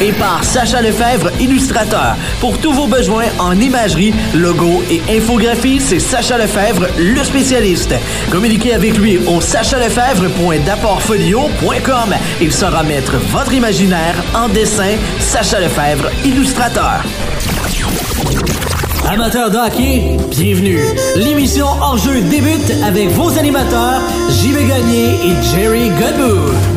et par Sacha Lefebvre, illustrateur. Pour tous vos besoins en imagerie, logo et infographie, c'est Sacha Lefebvre, le spécialiste. Communiquez avec lui au sachalefebvre.d'apportfolio.com. Il saura mettre votre imaginaire en dessin. Sacha Lefebvre, illustrateur. Amateurs de hockey, bienvenue. L'émission hors-jeu débute avec vos animateurs, JV Gagné et Jerry Godbout.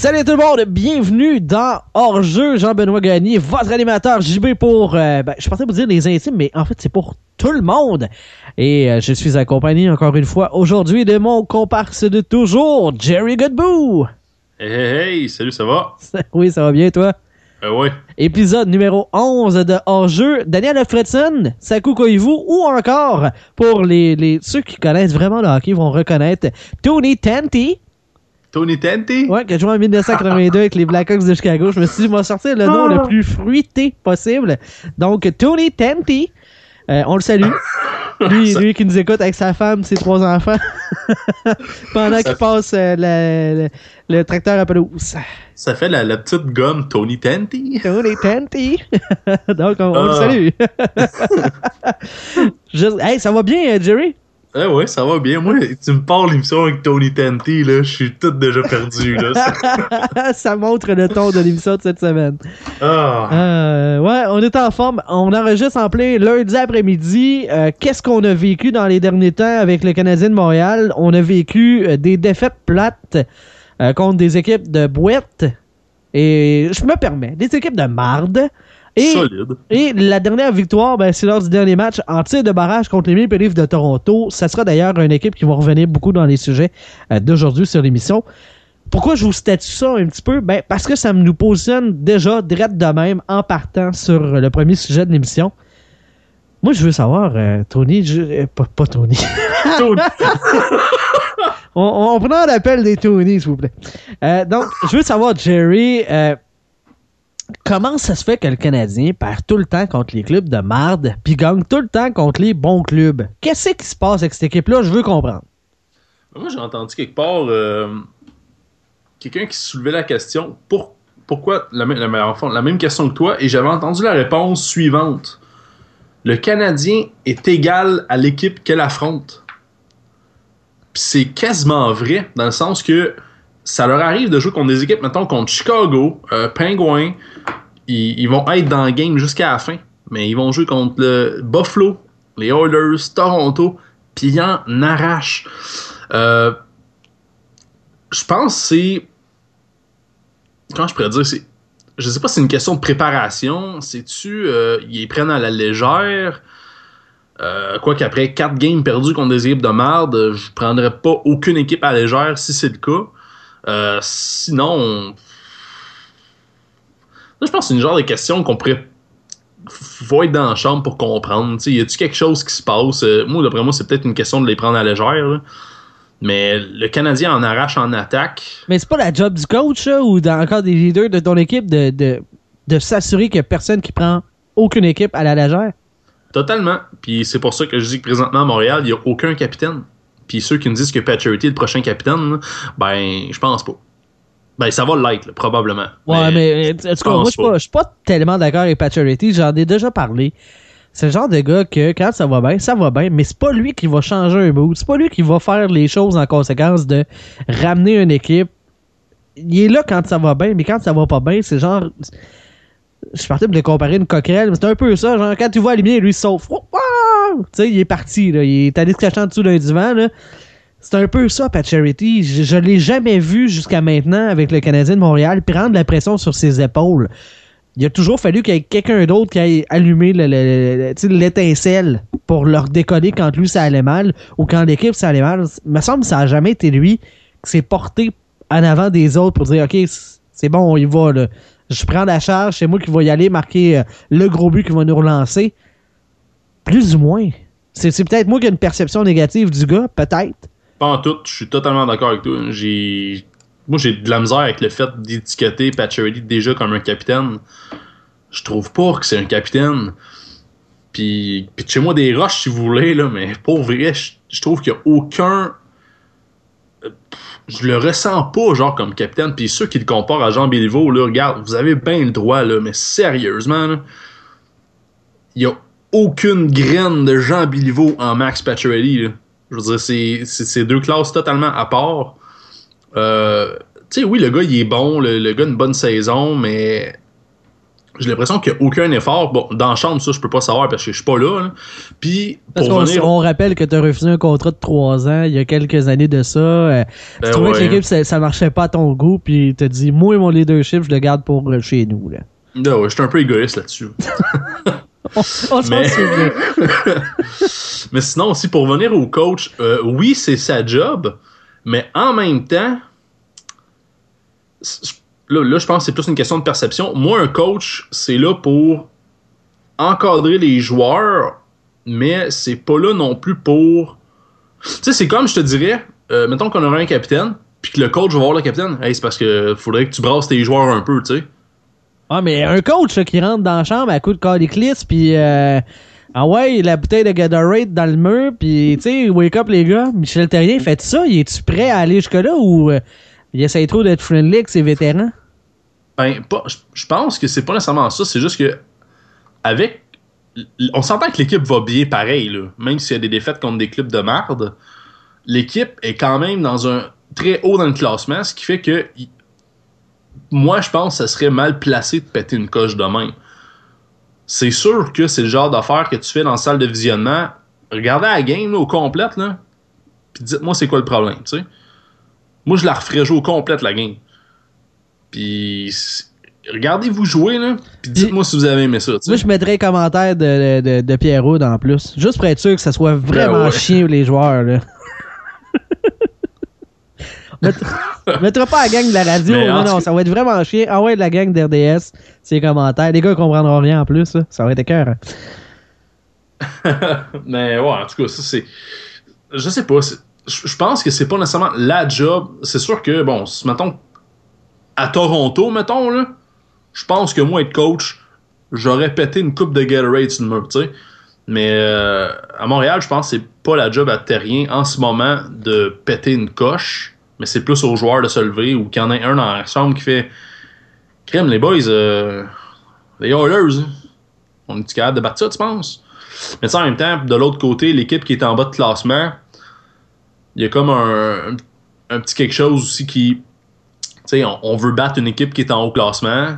Salut tout le monde, bienvenue dans Hors-jeu, Jean-Benoît Gagné, votre animateur JB pour, euh, ben, je pensais vous dire les intimes, mais en fait c'est pour tout le monde. Et euh, je suis accompagné encore une fois aujourd'hui de mon comparse de toujours, Jerry Goodboo. Hey, hey, hey, salut, ça va? oui, ça va bien toi? Euh, ouais. Épisode numéro 11 de Hors-jeu, Daniel Fredson, Saku Koivu, ou encore, pour les, les, ceux qui connaissent vraiment le hockey vont reconnaître Tony Tanti. Tony Tanti? Ouais, qui a joué en 1982 avec les Blackhawks de Chicago. Je me suis dit, je vais sortir le nom le plus fruité possible. Donc, Tony Tanti. Euh, on le salue. Lui, lui qui nous écoute avec sa femme, ses trois enfants. Pendant qu'il passe euh, le, le, le, tracteur à pelouse. Ça fait la, la, petite gomme Tony Tanti. Tony Tanti. Donc, on, on le salue. Juste, hey, ça va bien, Jerry? Eh ouais, ça va bien. Moi, tu me parles l'émission avec Tony Tanti, là, je suis tout déjà perdu, là. ça montre le ton de l'émission de cette semaine. Ah. Euh, ouais, on est en forme. On enregistre en plein lundi après-midi. Euh, Qu'est-ce qu'on a vécu dans les derniers temps avec le Canadien de Montréal? On a vécu euh, des défaites plates euh, contre des équipes de boîte. Et je me permets, des équipes de marde. Et, Solide. et la dernière victoire, ben, c'est lors du dernier match en tir de barrage contre les Maple Leafs de Toronto. Ça sera d'ailleurs une équipe qui va revenir beaucoup dans les sujets euh, d'aujourd'hui sur l'émission. Pourquoi je vous statue ça un petit peu? Ben, parce que ça nous positionne déjà direct de même en partant sur le premier sujet de l'émission. Moi, je veux savoir, euh, Tony, je, euh, pas, pas, Tony. Tony. on, on, prend l'appel des Tony, s'il vous plaît. Euh, donc, je veux savoir, Jerry, comment ça se fait que le Canadien perd tout le temps contre les clubs de marde, puis gagne tout le temps contre les bons clubs? Qu'est-ce qui se passe avec cette équipe-là? Je veux comprendre. Moi, j'ai entendu quelque part euh, quelqu'un qui soulevait la question pour, pourquoi la, la, même question que toi, et j'avais entendu la réponse suivante. Le Canadien est égal à l'équipe qu'elle affronte. C'est quasiment vrai, dans le sens que ça leur arrive de jouer contre des équipes, mettons, contre Chicago, euh, Penguins. Ils, vont être dans le game jusqu'à la fin. Mais ils vont jouer contre le Buffalo, les Oilers, Toronto, puis ils en arrachent. Euh, je pense que c'est. Comment je pourrais dire c'est, Je sais pas si c'est une question de préparation. C'est-tu. Euh, ils prennent à la légère. Quoi qu'après 4 games perdus contre des équipes de merde, je prendrais pas aucune équipe à légère si c'est le cas. Euh, sinon, Là, je pense que c'est une genre de question qu'on pourrait faut être dans la chambre pour comprendre. T'sais, y a-tu quelque chose qui se passe? Euh, moi, d'après moi, c'est peut-être une question de les prendre à la légère. Là. Mais le Canadien en arrache en attaque. Mais c'est pas la job du coach là, ou dans, encore des leaders de ton équipe de, de, de s'assurer qu'il n'y a personne qui prend aucune équipe à la légère? Totalement. Puis c'est pour ça que je dis que présentement à Montréal, il n'y a aucun capitaine. Puis ceux qui me disent que Paturity est le prochain capitaine, ben, je pense pas. Ben, ça va l'être, probablement. Ouais, mais, mais en tout cas, moi, je suis pas, pas tellement d'accord avec Paturity. J'en ai déjà parlé. C'est le genre de gars que quand ça va bien, ça va bien, mais c'est pas lui qui va changer un mood. C'est pas lui qui va faire les choses en conséquence de ramener une équipe. Il est là quand ça va bien, mais quand ça va pas bien, c'est genre. Je suis parti pour le comparer une coquerelle, mais c'est un peu ça. Genre, quand tu vois Alimier, lui, il sauve. Il est parti, là. Il est allé se cacher en dessous d'un divan. C'est un peu ça, Pat Charity. Je, ne l'ai jamais vu jusqu'à maintenant avec le Canadien de Montréal prendre la pression sur ses épaules. Il a toujours fallu qu'il y ait quelqu'un d'autre qui ait allumé l'étincelle pour leur décoller quand lui ça allait mal ou quand l'équipe ça allait mal. Il me semble que ça n'a jamais été lui qui s'est porté en avant des autres pour dire OK, c'est bon, on va. Je prends la charge, c'est moi qui vais y aller, marquer euh, le gros but qui va nous relancer. Plus ou moins. C'est peut-être moi qui ai une perception négative du gars, peut-être. Pas en tout, je suis totalement d'accord avec toi. J'ai. Moi, j'ai de la misère avec le fait d'étiqueter Patcherity déjà comme un capitaine. Je trouve pas que c'est un capitaine. Puis, chez moi des roches si vous voulez, là, mais pour vrai, je, trouve qu'il n'y a aucun. Euh, je le ressens pas, genre, comme capitaine. Puis ceux qui le comparent à Jean Béliveau, là, regarde, vous avez bien le droit, là, mais sérieusement, il y a aucune graine de Jean Béliveau en Max Pacioretty. Je veux dire, c'est deux classes totalement à part. Euh, tu sais, oui, le gars, il est bon, le, le, gars a une bonne saison, mais j'ai l'impression qu'il n'y a aucun effort. Bon, dans la chambre, ça, je peux pas savoir parce que je suis pas là. Puis, pour venir... on rappelle que tu as refusé un contrat de 3 ans il y a quelques années de ça. Euh, tu ben trouvais que l'équipe, ça, ça, marchait pas à ton goût, puis tu dit, moi, mon leadership, je le garde pour euh, chez nous. Là. Non, ouais, je suis un peu égoïste là-dessus. on, mais... mais sinon, aussi, pour venir au coach, euh, oui, c'est sa job, mais en même temps, là, je pense que c'est plus une question de perception. Moi, un coach, c'est là pour encadrer les joueurs, mais c'est pas là non plus pour. Tu sais, c'est comme je te dirais, euh, mettons qu'on aurait un capitaine, puis que le coach va voir le capitaine, hey, c'est parce que faudrait que tu brasses tes joueurs un peu, tu sais. Ah, mais un coach qui rentre dans la chambre à coup de caliclis, puis euh, ah ouais, la bouteille de Gatorade dans le mur, puis tu sais, wake up les gars. Michel Terrien, fait ça? Il est-tu prêt à aller jusque-là ou euh, il essaie trop d'être friendly avec ses vétérans? Ben, je pense que c'est pas nécessairement ça. C'est juste que, avec. On s'entend que l'équipe va bien pareil, là. Même s'il y a des défaites contre des clubs de merde. L'équipe est quand même dans un très haut dans le classement, ce qui fait que. Moi, je pense que ça serait mal placé de péter une coche de même. C'est sûr que c'est le genre d'affaire que tu fais dans la salle de visionnement. Regardez la game au complète, là. Puis dites-moi c'est quoi le problème, tu sais. Moi, je la referais jouer au complète, la game. Puis regardez-vous jouer, là, puis dites-moi si vous avez aimé ça. Moi, je mettrais un commentaire de, de, de en plus. Juste pour être sûr que ça soit ben vraiment chiant les joueurs. Là. Mettra pas la gang de la radio, non, non, ça va être vraiment chiant. Ah ouais, de la gang d'RDS, ces commentaires. Les gars comprendront rien en plus, ça va être cœur. Mais ouais, en tout cas, ça c'est. Je sais pas. Je pense que c'est pas nécessairement la job. C'est sûr que, bon, mettons à Toronto, mettons, là, je pense que moi, être coach, j'aurais pété une coupe de Gatorade sur le tu sais. Mais euh, à Montréal, je pense que c'est pas la job à Terrien en ce moment de péter une coche, mais c'est plus aux joueurs de se lever ou qu'il y en ait un dans qui fait Crème, les boys, euh, les Oilers, hein. on est capable de battre ça, tu penses? Mais ça, en même temps, de l'autre côté, l'équipe qui est en bas de classement, il y a comme un, un petit quelque chose aussi qui on, veut battre une équipe qui est en haut classement.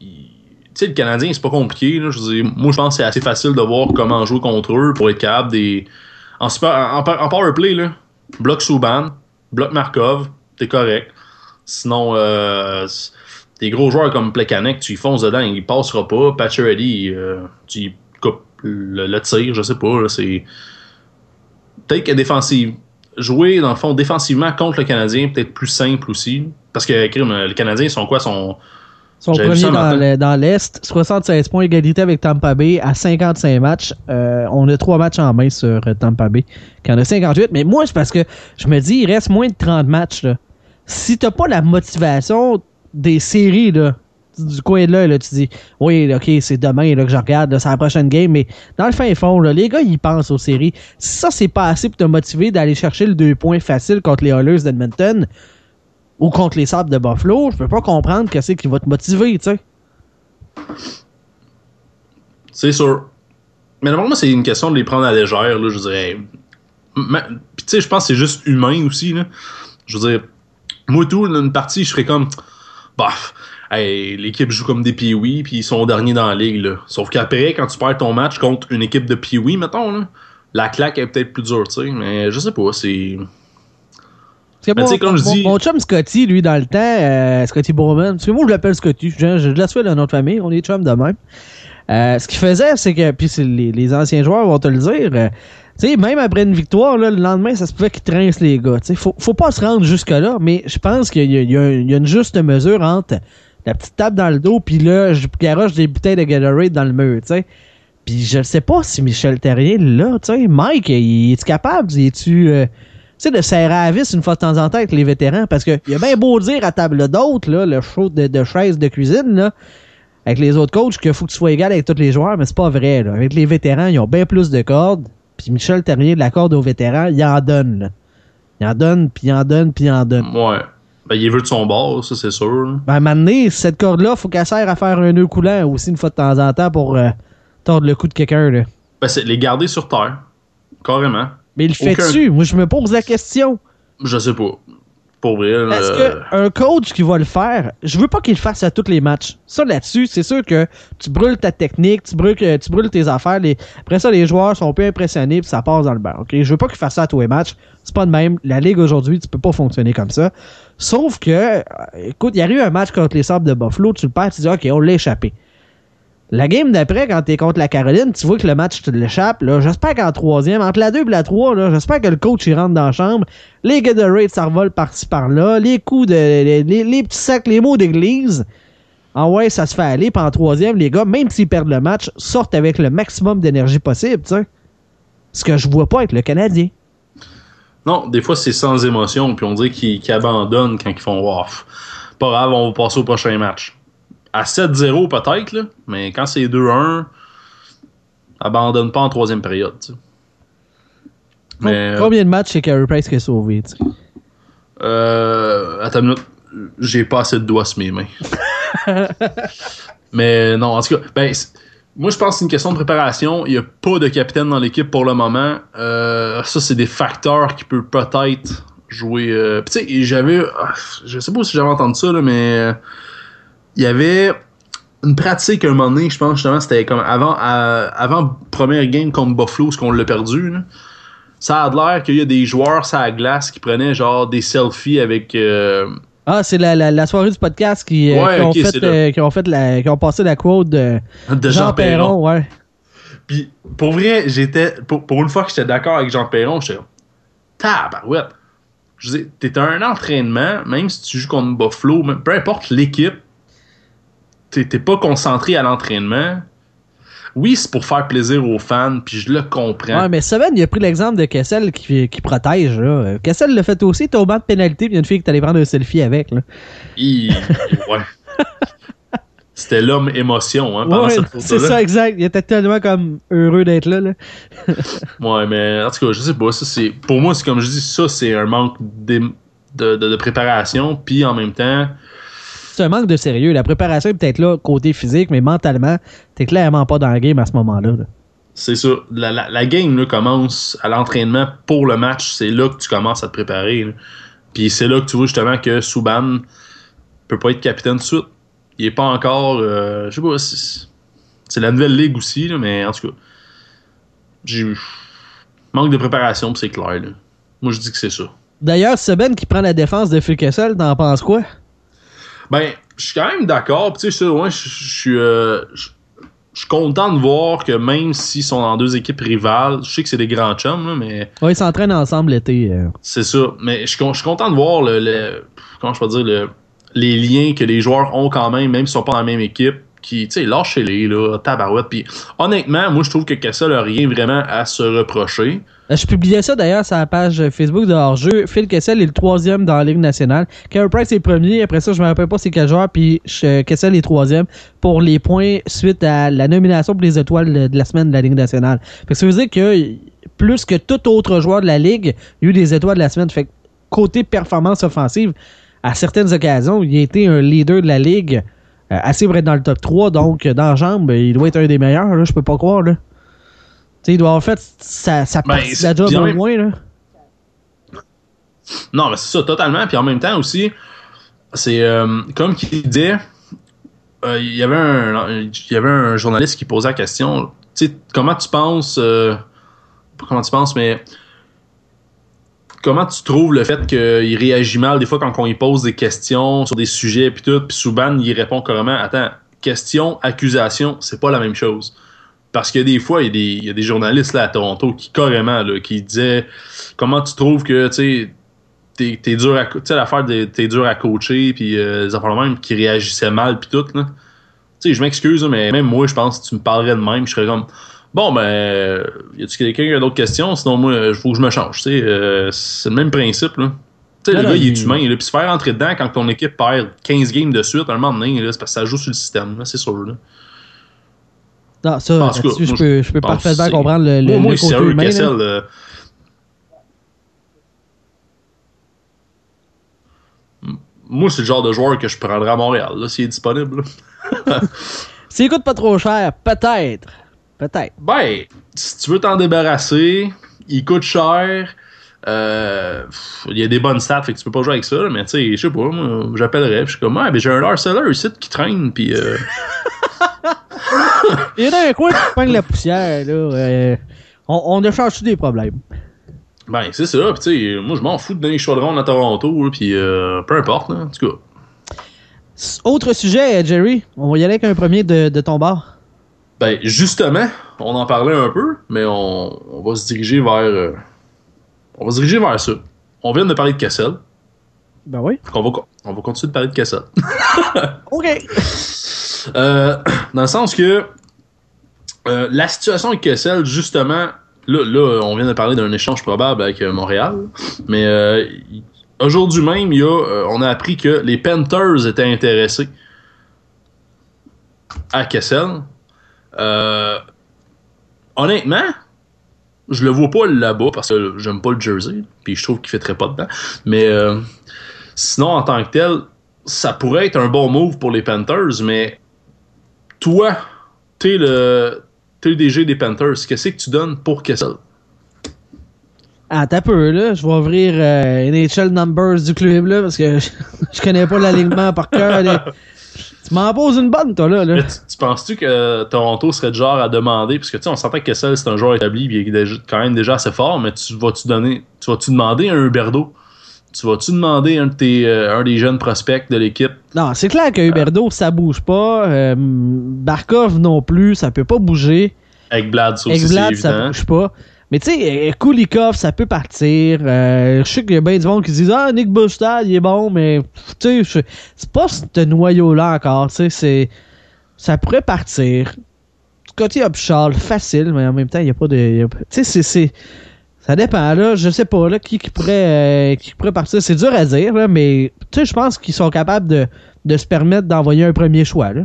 le Canadien, c'est pas compliqué. Je moi, je pense que c'est assez facile de voir comment jouer contre eux pour être capable des. En, super, en, powerplay, là, bloc Souban, bloc Markov, t'es correct. Sinon, euh, des gros joueurs comme Plekanec, tu y fonces dedans, il passera pas. Patcher euh, tu coupes le, tir, je sais pas. C'est. Peut-être que défensive jouer, dans le fond, défensivement contre le Canadien, peut-être plus simple aussi. Parce que les Canadiens sont quoi? Sont, sont premiers dans l'Est. 76 points, égalité avec Tampa Bay à 55 matchs. Euh, on a trois matchs en main sur euh, Tampa Bay, qui en a 58. Mais moi, c'est parce que je me dis, il reste moins de 30 matchs. Là. Si t'as pas la motivation des séries, là, du coin de là, là, tu dis oui, ok, c'est demain là, que je regarde, c'est la prochaine game, mais dans le fin fond, là, les gars, ils pensent aux séries. Si ça, c'est pas assez pour te motiver d'aller chercher le deux points facile contre les Oilers d'Edmonton ou contre les Sables de Buffalo, je peux pas comprendre que c'est qui va te motiver, tu sais. C'est sûr. Mais normalement, c'est une question de les prendre à légère, là, je dirais. Puis, tu sais, je pense que c'est juste humain aussi, là. Je veux dire, moi, tout, une partie, je serais comme. Bah, l'équipe joue comme des Pee-Wee, puis ils sont derniers dans la ligue. Là. Sauf qu'après, quand tu perds ton match contre une équipe de Pee-Wee, mettons, là, la claque est peut-être plus dure, tu sais, mais je sais pas, c'est. Mon, comme je dis... mon, chum Scotty, lui, dans le temps, euh, Scotty Bowman, parce que moi je l'appelle Scotty, je, je laisse faire dans notre famille, on est chum de même. Euh, ce qu'il faisait, c'est que, puis les, les, anciens joueurs vont te le dire, euh, tu sais, même après une victoire, là, le lendemain, ça se pouvait qu'ils trincent les gars. Tu sais, faut, faut pas se rendre jusque-là, mais je pense qu'il y, y, a une juste mesure entre la petite tape dans le dos, puis là, je garoche des bouteilles de Gatorade dans le mur, tu sais. Puis je ne sais pas si Michel Terrier, là, tu sais, Mike, il est-tu capable? Es-tu. Euh, tu sais, de serrer à vis une fois de temps en temps avec les vétérans, parce que il a bien beau dire à table d'hôte, là, le show de, de chaise de cuisine, là, avec les autres coachs, qu'il faut que tu sois égal avec tous les joueurs, mais c'est pas vrai, là. Avec les vétérans, ils ont bien plus de cordes, puis Michel Terrier, de la corde aux vétérans, il en donne, là. Il en donne, puis il en donne, puis il en donne. Ouais. Ben, il veut de son bord, ça, c'est sûr. Ben, maintenant, cette corde-là, faut qu'elle serve à faire un nœud coulant aussi une fois de temps en temps pour euh, tordre le cou de quelqu'un, là. Ben, c'est les garder sur terre. Carrément. Mais il le fait-tu? Moi, je me pose la question. Je sais pas. Pour vrai. Est-ce euh... qu'un coach qui va le faire, je veux pas qu'il le fasse à tous les matchs. Ça, là-dessus, c'est sûr que tu brûles ta technique, tu brûles, tu brûles tes affaires. Les... Après ça, les joueurs sont un peu impressionnés puis ça passe dans le beurre. ok? Je veux pas qu'il fasse ça à tous les matchs. C'est pas de même. La Ligue aujourd'hui, tu peux pas fonctionner comme ça. Sauf que, euh, écoute, il y a eu un match contre les Sables de Buffalo, tu le perds, tu dis, OK, on l'a échappé. La game d'après, quand t'es contre la Caroline, tu vois que le match te l'échappe. J'espère qu'en troisième, entre la 2 et la 3, j'espère que le coach il rentre dans la chambre. Les Gatorade, ça revole par-ci par-là. Les coups de. Les, petits sacs, les mots d'église. Ah ouais, ça se fait aller. Puis en troisième, les gars, même s'ils perdent le match, sortent avec le maximum d'énergie possible, tu. Ce que je vois pas avec le Canadien. Non, des fois, c'est sans émotion. Puis on dirait qu'ils abandonnent quand ils font off. Pas grave, on va passer au prochain match à 7-0 peut-être, mais quand c'est 2-1, abandonne pas en troisième période. Mais, Combien de matchs c'est Carey Price qui est sauvé? Euh, attends une minute, j'ai pas assez de doigts sur mes mains. mais non, en tout cas, ben, moi je pense que c'est une question de préparation. Il n'y a pas de capitaine dans l'équipe pour le moment. Euh, ça, c'est des facteurs qui peuvent peut-être jouer. Euh, tu sais, j'avais. Ah, je sais pas si j'avais entendu ça, là, mais il y avait une pratique à un moment donné, je pense justement, c'était comme avant, avant première game contre Buffalo, ce qu'on l'a perdu. Ça a l'air qu'il y a des joueurs sur la glace qui prenaient genre des selfies avec. Euh, ah, c'est la, la, soirée du podcast qui, euh, ont, fait, euh, qui ont fait la, qui ont passé la quote de, Jean, Perron, ouais. Puis pour vrai, j'étais pour, une fois que j'étais d'accord avec Jean Perron, j'étais tabarouette. Je disais, t'es un entraînement, même si tu joues contre Buffalo, peu importe l'équipe, t'es pas concentré à l'entraînement. Oui, c'est pour faire plaisir aux fans, puis je le comprends. Ouais, mais Seven, il a pris l'exemple de Kessel qui, qui protège. Là. Kessel l'a fait aussi, t'as au banc de pénalité, puis il y a une fille qui t'allait prendre un selfie avec. Là. ouais. C'était l'homme émotion hein, pendant cette C'est ça, exact. Il était tellement comme heureux d'être là, là. ouais, mais en tout cas, je sais pas. Ça, c'est, pour moi, c'est comme je dis, ça, c'est un manque de, de, de préparation, puis en même temps c'est un manque de sérieux. La préparation est peut-être là côté physique, mais mentalement, t'es clairement pas dans le game à ce moment-là. C'est ça. La, game commence à l'entraînement pour le match. C'est là que tu commences à te préparer. Puis c'est là que tu vois justement que Souban peut pas être capitaine de suite. Il est pas encore. Euh, je sais pas. C'est la nouvelle ligue aussi, mais en tout cas. J'ai manque de préparation, c'est clair. Moi, je dis que c'est ça. D'ailleurs, Ben qui prend la défense de Phil Kessel, t'en penses quoi? Ben, je suis quand même d'accord. Tu sais, ouais, je suis. Euh, je suis content de voir que même s'ils sont dans deux équipes rivales, je sais que c'est des grands chums, là, mais. Ouais, ils s'entraînent ensemble l'été. Euh. C'est ça. Mais je suis content de voir le, comment je peux dire le, les liens que les joueurs ont quand même, même s'ils sont pas dans la même équipe qui, tu sais, lâchez-les, là, tabarouette. Puis honnêtement, moi, je trouve que Kessel n'a rien vraiment à se reprocher. Euh, je publiais ça d'ailleurs sur la page Facebook de hors-jeu. Phil Kessel est le troisième dans la Ligue nationale. Carey Price est premier. Après ça, je me rappelle pas c'est quel joueur. Puis Kessel est troisième pour les points suite à la nomination pour les étoiles de la semaine de la Ligue nationale. Que ça veut dire que plus que tout autre joueur de la Ligue, il y a eu des étoiles de la semaine. Fait que côté performance offensive, à certaines occasions, il a été un leader de la Ligue euh, assez vrai dans le top 3, donc dans la jambe, il doit être un des meilleurs, là, je peux pas croire. Là. il doit avoir fait sa, sa ben, partie de la job au moins. Là. Non, mais c'est ça, totalement. Puis en même temps aussi, c'est euh, comme qu'il disait, euh, il y avait un il y avait un journaliste qui posait la question, tu sais, comment tu penses comment tu penses, mais comment tu trouves le fait qu'il réagit mal des fois quand on lui pose des questions sur des sujets puis tout, puis Souban il répond carrément Attends, question, accusation, c'est pas la même chose. Parce que des fois, il y, a des, journalistes là à Toronto qui carrément qui disaient comment tu trouves que tu t'es dur à l'affaire t'es dur à coacher puis euh, affaires même qui réagissaient mal puis tout là. Je m'excuse mais même moi je pense que tu me parlerais de même, je serais comme Bon, ben, y a-tu quelqu'un qui a d'autres questions? Sinon, moi, il faut que je me change. Euh, c'est le même principe. Là. Tu sais, le gars, il est humain. Puis se faire entrer dedans quand ton équipe perd 15 games de suite, à un moment donné, c'est parce que ça joue sur le système. C'est sûr. Là. Non, ça, cas, je, peux, je peux parfaitement comprendre le, le, moi, le côté humain. Kessel, euh, moi, c'est le genre de joueur que je prendrais à Montréal, s'il est disponible. S'il coûte pas trop cher, peut-être. Peut-être. Ben, si tu veux t'en débarrasser, il coûte cher. Euh, il y a des bonnes stats, fait que tu peux pas jouer avec ça, mais tu sais, je sais pas, moi, j'appellerais, je suis comme, ah, mais j'ai un Larceller ici qui traîne, puis. Euh... il y en a un coin qui prend la poussière, là. Euh, on, on a changé des problèmes. Ben, c'est ça, pis tu sais, moi, je m'en fous de donner les chaudrons à Toronto, puis peu importe, là, en tout cas. Autre sujet, Jerry, on va y aller avec un premier de, de ton bar. Ben, justement, on en parlait un peu, mais on, va se diriger vers. Euh, on va se diriger vers ça. On vient de parler de Cassel. Ben oui. On va, on va continuer de parler de Cassel. OK. Euh, dans le sens que euh, la situation avec Kessel, justement, là, là, on vient de parler d'un échange probable avec Montréal, mais aujourd'hui même, il y a, on a appris que les Panthers étaient intéressés à Kessel. Euh, honnêtement, je le vois pas là-bas parce que j'aime pas le jersey, puis je trouve qu'il fait très pas dedans. Mais euh, sinon, en tant que tel, ça pourrait être un bon move pour les Panthers, mais toi, t'es le, es le DG des Panthers, qu'est-ce que tu donnes pour Kessel? Ah, t'as peu, là. Je vais ouvrir euh, NHL Numbers du club, là, parce que je, connais pas l'alignement par cœur. Tu m'en poses une bonne, toi, là. là. Tu, penses-tu que Toronto serait du genre à demander, parce que tu sais, on sentait que Kessel, c'est un joueur établi, puis il est quand même déjà assez fort, mais tu vas-tu donner, tu vas-tu demander un Huberdo? Tu vas-tu demander un, de tes, euh, un des jeunes prospects de l'équipe? Non, c'est clair que Huberdo, ça bouge pas. Euh, Barkov non plus, ça peut pas bouger. Avec Blad, ça aussi, Avec ça bouge pas. Mais tu sais, Kulikov, ça peut partir. Euh, je sais qu'il y a bien du monde qui disent Ah, Nick Bustad, il est bon, mais tu sais, c'est pas ce noyau-là encore. Tu sais, ça pourrait partir. Côté Upshall, facile, mais en même temps, il n'y a pas de. Tu sais, c'est. Ça dépend, là. Je sais pas, là, qui, qui pourrait, euh, qui pourrait partir. C'est dur à dire, là, mais tu sais, je pense qu'ils sont capables de, de se permettre d'envoyer un premier choix, là.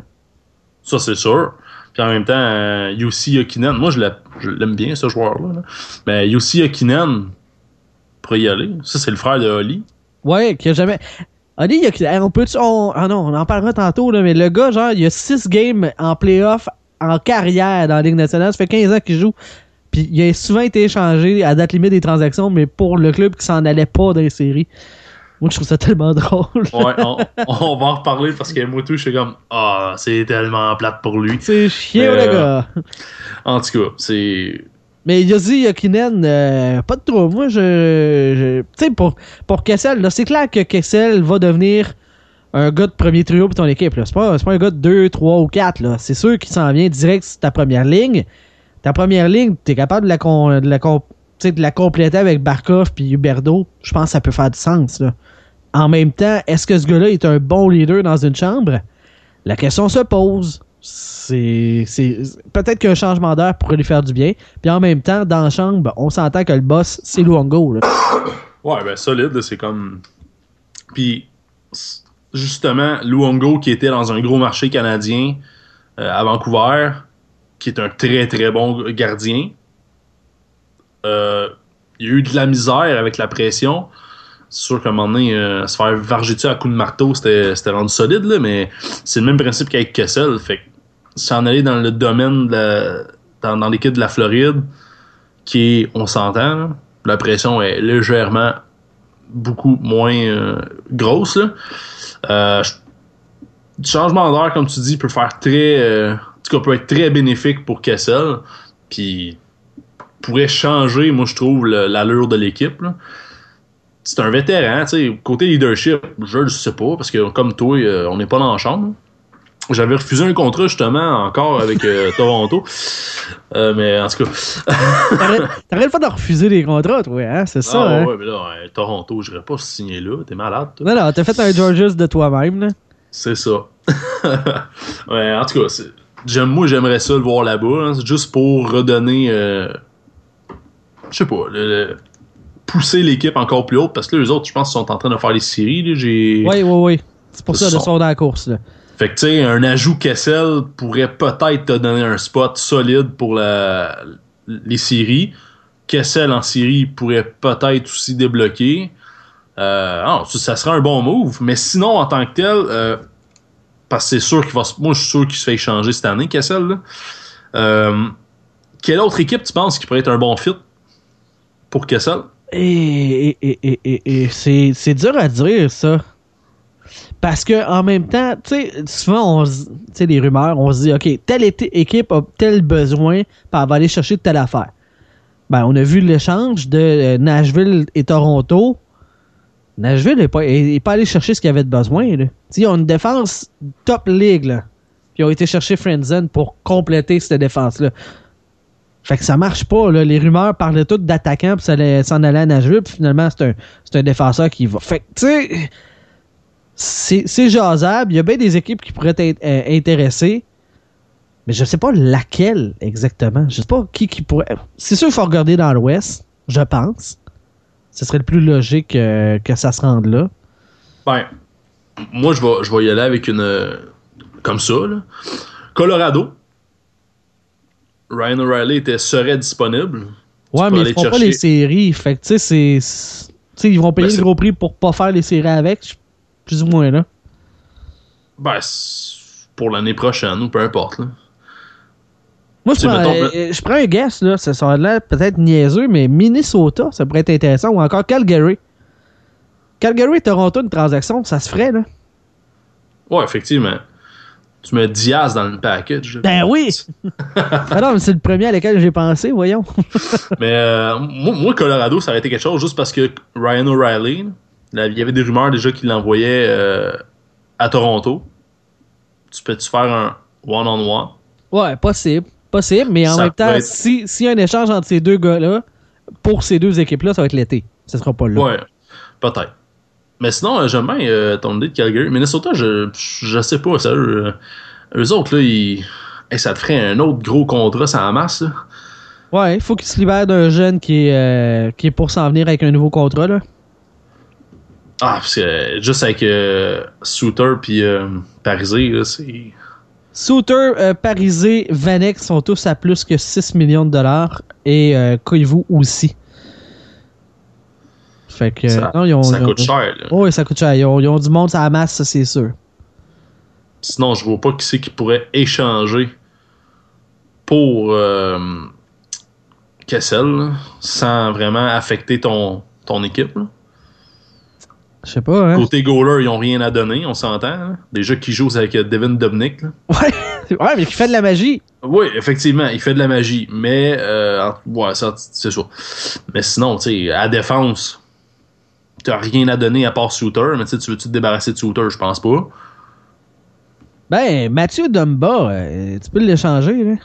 Ça, c'est sûr. Puis en même temps, euh, Yossi Yokinen, moi je l'aime bien ce joueur-là. Mais Yossi Yokinen pourrait y aller. Ça, c'est le frère de Oli. Ouais, qui a jamais. Oli, on peut. On, ah non, on en parlera tantôt, là, mais le gars, genre, il a 6 games en playoff en carrière dans la Ligue nationale. Ça fait 15 ans qu'il joue. Puis il a souvent été échangé à date limite des transactions, mais pour le club qui s'en allait pas dans les séries. Moi, je trouve ça tellement drôle. ouais, on, va en reparler parce que moi, tout, je suis comme, ah, c'est tellement plate pour lui. C'est chiant, le gars. En tout cas, c'est. Mais Yosi Yokinen, euh, pas de trop. Moi, je. tu sais, pour, pour Kessel, c'est clair que Kessel va devenir un gars de premier trio pour ton équipe. C'est pas, pas un gars de 2, 3 ou 4. C'est sûr qu'il s'en vient direct sur ta première ligne. Ta première ligne, t'es capable de la, de la, de la compléter avec Barkov puis Huberdo. Je pense que ça peut faire du sens. Là. En même temps, est-ce que ce gars-là est un bon leader dans une chambre? La question se pose. C'est, peut-être qu'un changement d'air pourrait lui faire du bien. Puis en même temps, dans la chambre, on s'entend que le boss, c'est Luongo. Ouais, ben solide, c'est comme. Puis justement, Luongo qui était dans un gros marché canadien euh, à Vancouver, qui est un très très bon gardien. Euh, il y a eu de la misère avec la pression c'est sûr qu'à un moment donné, euh, se faire varger à coup de marteau, c'était rendu solide, là, mais c'est le même principe qu'avec Kessel. Fait que s'en aller dans le domaine de la, dans, l'équipe de la Floride, qui est, on s'entend, la pression est légèrement beaucoup moins euh, grosse. Là. Euh, changement d'air, comme tu dis, peut faire très. en tout cas, peut être très bénéfique pour Kessel. Puis pourrait changer, moi, je trouve, l'allure de l'équipe. C'est un vétéran, tu sais, côté leadership, je le sais pas, parce que comme toi, euh, on n'est pas dans la chambre. J'avais refusé un contrat justement encore avec euh, Toronto. Euh, mais en tout cas. T'arrêtes pas de refuser des contrats, toi, hein? C'est ça. Ah, hein? Ouais, mais là, Toronto, je pas signer là. T'es malade, toi. Non, non, t'as fait un Georges de toi-même, là. C'est ça. ouais, en tout cas, moi, j'aimerais ça le voir là-bas, hein, juste pour redonner. Euh, je sais pas, pousser l'équipe encore plus haute, parce que là, les autres, je pense, sont en train de faire les séries. oui, oui, oui. C'est pour ça, de sont dans la course, là. Fait que, tu sais, un ajout Kessel pourrait peut-être te donner un spot solide pour la, les séries. Kessel en série pourrait peut-être aussi débloquer. Euh, ah, ça, serait un bon move. Mais sinon, en tant que tel, euh, parce que c'est sûr qu'il va. Moi, je suis sûr qu'il se fait échanger cette année, Kessel. Euh, quelle autre équipe tu penses qui pourrait être un bon fit? Pour Kessel? Et, et, et, et c'est dur à dire, ça. Parce que en même temps, tu sais, souvent, on sais, les rumeurs, on se dit, OK, telle équipe a tel besoin, pour aller chercher telle affaire. Ben, on a vu l'échange de euh, Nashville et Toronto. Nashville n'est pas, pas allé chercher ce qu'il avait de besoin. Là. Ils ont une défense top league. Là. Puis ils ont été chercher Frenzen pour compléter cette défense-là. Fait que ça marche pas. Là. Les rumeurs parlaient toutes d'attaquants, puis ça s'en allait à Nashville, puis finalement, c'est un, un défenseur qui va. Fait que, tu sais c'est jasable. Il y a bien des équipes qui pourraient être euh, intéressées. Mais je sais pas laquelle exactement. Je sais pas qui, qui pourrait. C'est sûr qu'il faut regarder dans l'Ouest, je pense. Ce serait le plus logique euh, que ça se rende là. Ben, moi, je vais, je vais y aller avec une. comme ça, là. Colorado. Ryan O'Reilly était, serait disponible. Ouais, mais ils font pas les séries. Fait que, tu sais, c'est. ils vont payer ben, le gros prix pour pas faire les séries avec plus ou moins, là? Ben, pour l'année prochaine, ou peu importe, là. Moi, je prends, euh, je prends, un guess, là. Ça sera là peut-être niaiseux, mais Minnesota, ça pourrait être intéressant. Ou encore Calgary. Calgary et Toronto, une transaction, ça se ferait, là. Ouais, effectivement. Tu mets Diaz dans le package. Ben oui! ah non, mais c'est le premier à lequel j'ai pensé, voyons. mais euh, moi, Colorado, ça aurait été quelque chose juste parce que Ryan O'Reilly, il y avait des rumeurs déjà qu'il l'envoyait euh, à Toronto. Tu peux-tu faire un one-on-one? Ouais, possible. Possible, mais en même temps, s'il y a un échange entre ces deux gars-là, pour ces deux équipes-là, ça va être l'été. Ce sera pas là. Ouais, peut-être. Mais sinon, euh, j'aime bien euh, ton idée de Calgary. Minnesota, je, je sais pas, ça, eux, autres, là, ils, ça te ferait un autre gros contrat, ça en masse. Là. Ouais, il faut qu'ils se libèrent d'un jeune qui est, qui est pour s'en venir avec un nouveau contrat. Là. Ah, parce que juste avec euh, Souter puis euh, Parisé, c'est. Souter, euh, Parisé, Vanek sont tous à plus que 6 millions de dollars et euh, Koivu aussi. Fait que. Ça, non, ils ont, ça coûte cher. Oui, ça coûte cher. Ils ont, du monde à la masse, ça, c'est sûr. Sinon, je vois pas qui c'est qui pourrait échanger pour Kessel sans vraiment affecter ton, ton équipe. Je sais pas, hein. Côté goaler, ils ont rien à donner, on s'entend. Hein? Déjà qui jouent avec euh, Devin Dobnik. Ouais. ouais, mais qui fait de la magie. Oui, effectivement, il fait de la magie. Mais, euh, ouais, ça, c'est sûr. Mais sinon, tu sais, à défense, t'as rien à donner à part Souter. Mais tu veux-tu te débarrasser de Souter? Je pense pas. Ben, Mathieu Dumba, euh, tu peux l'échanger, là.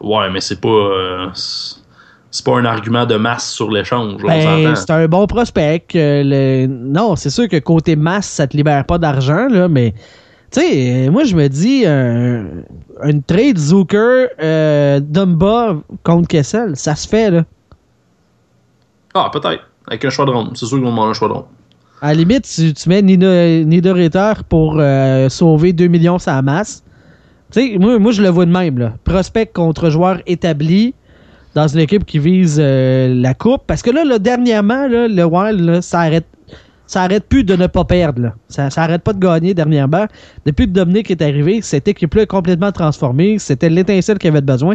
Ouais, mais c'est pas. Euh, c'est pas un argument de masse sur l'échange. Ben, c'est un bon prospect. Le... Non, c'est sûr que côté masse, ça te libère pas d'argent, là, mais tu sais, moi je me dis un, une trade Zucker euh, Dumba contre Kessel, ça se fait là. Ah, peut-être. Avec un choix de ronde. C'est sûr qu'ils vont demander un choix de ronde. À la limite, tu, tu mets Niederreiter pour euh, sauver 2 millions sa masse. Tu sais, moi, moi je le vois de même. Là. Prospect contre joueur établi dans une équipe qui vise euh, la coupe. Parce que là, dernièrement, le Wild, ça arrête. Ça arrête plus de ne pas perdre. Ça, ça arrête pas de gagner dernièrement. Depuis que Dominique est arrivé, cette équipe-là est complètement transformée. C'était l'étincelle qu'il avait besoin.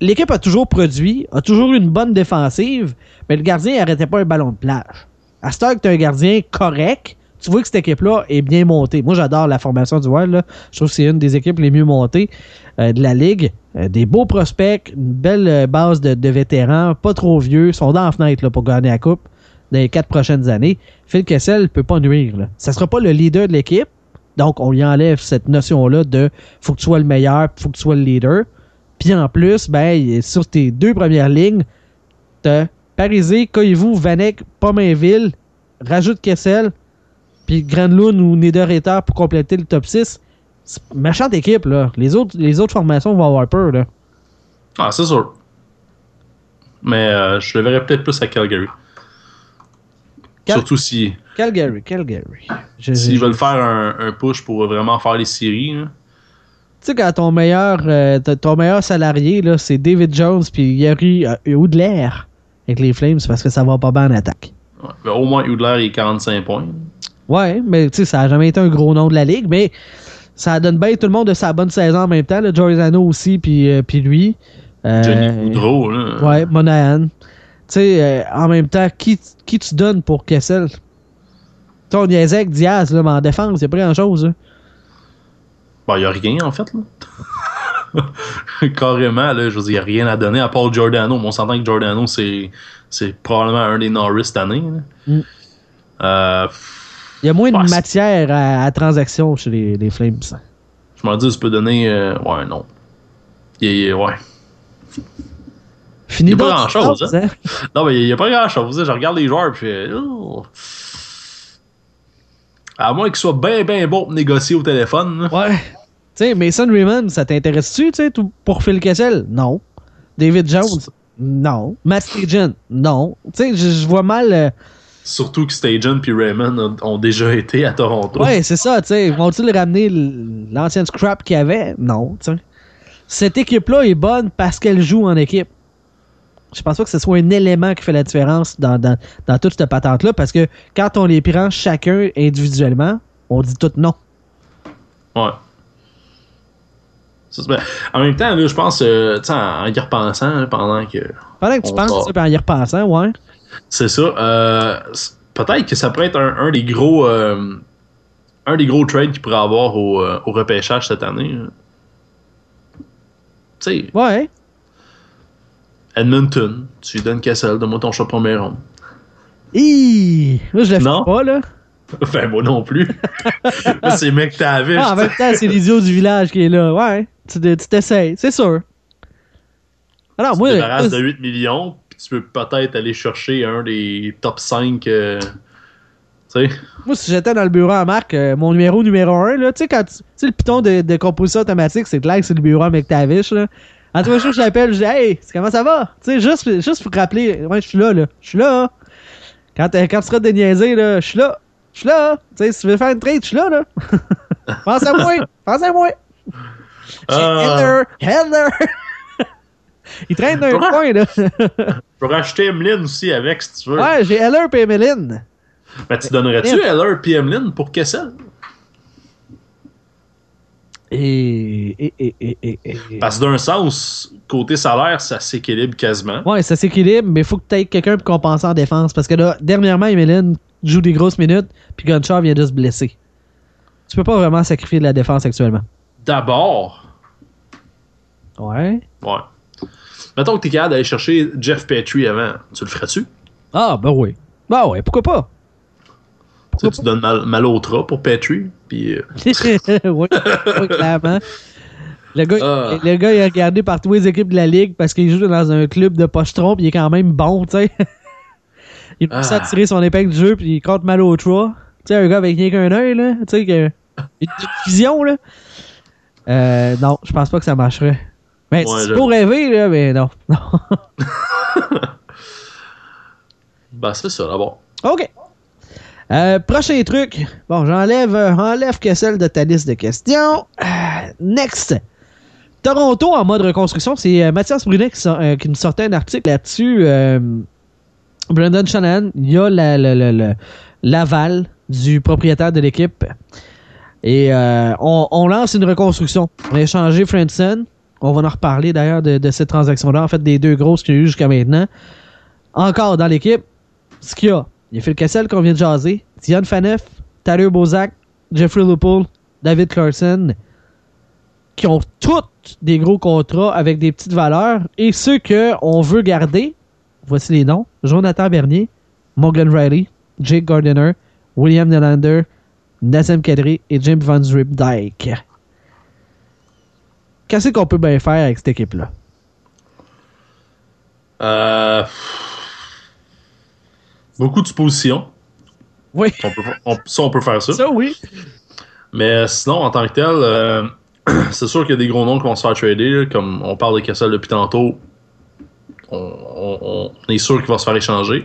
L'équipe a toujours produit, a toujours une bonne défensive, mais le gardien n'arrêtait pas un ballon de plage. À ce temps que tu un gardien correct, tu vois que cette équipe-là est bien montée. Moi, j'adore la formation du Wild. Je trouve que c'est une des équipes les mieux montées euh, de la Ligue. Euh, des beaux prospects, une belle euh, base de, vétérans, pas trop vieux, sont dans la fenêtre pour gagner la Coupe dans les quatre prochaines années. Phil Kessel peut pas nuire. Ça sera pas le leader de l'équipe. Donc, on lui enlève cette notion-là de faut que tu sois le meilleur, faut que tu sois le leader. Puis en plus, ben, sur tes deux premières lignes, t'as Parisé, Coyez-vous, Vanek, Pomainville, rajoute Kessel, puis Granlund ou Niederreiter pour compléter le top 6. Méchante équipe, là. Les autres, les autres formations vont avoir peur, là. Ah, c'est sûr. Mais euh, je le verrais peut-être plus à Calgary. Surtout si. Calgary, Calgary. S'ils veulent faire un, push pour vraiment faire les séries. Tu sais, quand ton meilleur, euh, ton meilleur salarié, c'est David Jones puis Yuri euh, Houdler avec les Flames, parce que ça va pas bien en attaque. Ouais, au moins, Houdler, il est 45 points. Ouais, mais tu sais, ça a jamais été un gros nom de la ligue, mais ça donne bien tout le monde de sa bonne saison en même temps. Là, Giordano aussi, puis, euh, puis lui. Euh, Johnny Boudreau, là. Ouais, Monahan. Tu sais, euh, en même temps, qui, qui tu donnes pour Kessel? Ton Niezek, Diaz, là, mais en défense, il n'y a pas grand-chose. Bah, il n'y a rien, en fait, là. Carrément, là, je veux dire, il n'y a rien à donner à part Giordano. on s'entend que Giordano, c'est, c'est probablement un des Norris cette année. Mm. Euh, il y a moins de matière à, transaction chez les, Flames. Je m'en dis, tu peux donner. Euh, ouais, non. Il, ouais. Fini il n'y a pas grand chose. Hein? Non, mais il n'y a pas grand chose. Je regarde les joueurs puis. Oh. À moins qu'ils soient bien, bien bons pour négocier au téléphone. Ouais. Tu sais, Mason Raymond, ça t'intéresse-tu, tu sais, pour Phil Kessel? Non. David Jones? Non. Matt Stajan? Non. Tu sais, je vois mal. Euh, Surtout que Stajan et Raymond ont déjà été à Toronto. Ouais, c'est ça, tu sais. Vont-ils ramener l'ancienne scrap qu'il y avait? Non, tu sais. Cette équipe-là est bonne parce qu'elle joue en équipe. Je pense pas que ce soit un élément qui fait la différence dans, dans, toute cette patente-là parce que quand on les prend chacun individuellement, on dit tout non. Ouais. En même temps, je pense, euh, en, en y repensant, pendant que. Pendant que tu penses, ça, en y repensant, ouais. C'est ça. Euh, peut-être que ça pourrait être un, des gros euh, un des gros trades qu'il pourrait avoir au, au repêchage cette année. Tu sais. Ouais. Edmonton, tu lui donnes Kessel, donne-moi ton choix premier rond. Hi! Moi, je le fais pas, là. Enfin, moi non plus. c'est McTavish. Ah, en même temps, c'est l'idiot du village qui est là. Ouais, tu t'essayes, c'est sûr. Alors, moi. Tu de 8 millions, tu peux peut-être aller chercher un des top 5. Euh, Moi, si j'étais dans le bureau à Marc, euh, mon numéro numéro 1, tu sais, quand tu le piton de, de, composition automatique, c'est clair que c'est le bureau avec McTavish. Là. En tout cas, je l'appelle, je dis Hey, comment ça va? Tu sais, juste, juste pour rappeler, ouais, je suis là, là. Je suis là. Hein. Quand, euh, quand tu seras déniaisé, là, je suis là. Je suis là. Tu sais, si tu veux faire une trade, je suis là, là. Pense à moi. Pense à moi. Heather. Heather. Il traîne d'un coin, là. Je peux racheter Emeline aussi avec, si tu veux. Ouais, j'ai Heller et Emeline. Ben, tu donnerais-tu Heller et Emeline pour Kessel? Et, et, et, et, Parce que d'un sens, côté salaire, ça s'équilibre quasiment. Ouais, ça s'équilibre, mais il faut que tu aies quelqu'un pour compenser en défense. Parce que là, dernièrement, Emeline joue des grosses minutes, puis Gunshaw vient de se blesser. Tu peux pas vraiment sacrifier de la défense actuellement. D'abord. Ouais. Ouais. Mettons que tu es capable d'aller chercher Jeff Petrie avant. Tu le ferais-tu? Ah, ben oui. Ben oui, pourquoi pas? Tu, tu donnes mal, au pour Petrie. Puis, euh, oui, clairement. Le gars, ah. le gars, il est regardé par toutes les équipes de la ligue parce qu'il joue dans un club de pochetron puis il est quand même bon, tu sais. il peut ah. tirer son épingle du jeu puis il compte mal au Tu sais, un gars avec rien qu'un œil, là. Tu sais, une vision, là. Euh, non, je pense pas que ça marcherait. Mais ben, c'est pour rêver, là, mais non. non. ben, c'est ça, d'abord. OK. Euh, prochain truc. Bon, j'enlève euh, enlève Kessel de ta liste de questions. Euh, next. Toronto en mode reconstruction. C'est Mathias Brunet qui, nous sortait un article là-dessus. Brandon Shannon, il y a l'aval du propriétaire de l'équipe. Et on, on, lance une reconstruction. On a échangé Franson on va en reparler d'ailleurs de, cette transaction-là, en fait, des deux grosses qu'il y a eu jusqu'à maintenant. Encore dans l'équipe, ce qu'il y a, il y a Phil Kessel qu'on vient de jaser, Dion Faneuf, Tyler Bozak, Jeffrey Lupul, David Clarkson, qui ont tous des gros contrats avec des petites valeurs. Et ceux qu'on veut garder, voici les noms Jonathan Bernier, Morgan Riley, Jake Gardiner, William Nylander, Nazem Kadri et Jim Van Dyke. Qu'est-ce qu'on peut bien faire avec cette équipe-là? Euh, beaucoup de suppositions. Oui. ça, on peut faire ça. Ça, oui. Mais sinon, en tant que tel, euh, c'est sûr qu'il y a des gros noms qui vont se faire trader. comme on parle de Kessel depuis tantôt, on, est sûr qu'il va se faire échanger.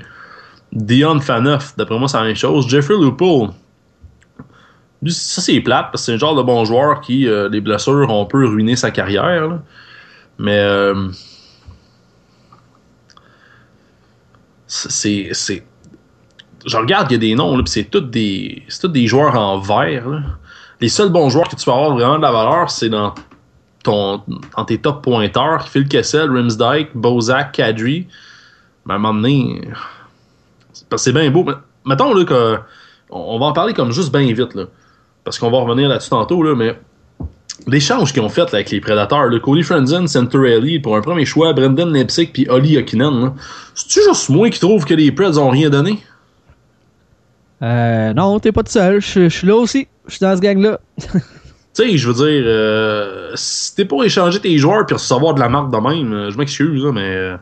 Dion Faneuf, d'après moi, c'est la même chose. Jeffrey Lupul, ça c'est plate parce que c'est un genre de bon joueur qui, euh, les blessures, ont peu ruiné sa carrière. Mais euh, c'est. Je regarde, il y a des noms, puis c'est tous des, des joueurs en vert. Les seuls bons joueurs que tu peux avoir vraiment de la valeur, c'est dans, tes top pointeurs Phil Kessel, Rimsdyke, Bozak, Kadri. Mais à un moment donné, c'est bien beau. Mettons là, que, on va en parler comme juste bien vite. Là parce qu'on va revenir là-dessus tantôt, là, mais l'échange qu'ils ont fait avec les Prédateurs, le Cody Frenzen, Centurelli, pour un premier choix, Brendan Leipzig puis Oli Okinen, c'est-tu juste moi qui trouve que les Preds ont rien donné? Euh, non, t'es pas tout seul. Je suis là aussi. Je suis dans ce gang-là. tu sais, je veux dire, euh, si t'es pour échanger tes joueurs puis recevoir de la marque de même, euh, je m'excuse, mais euh,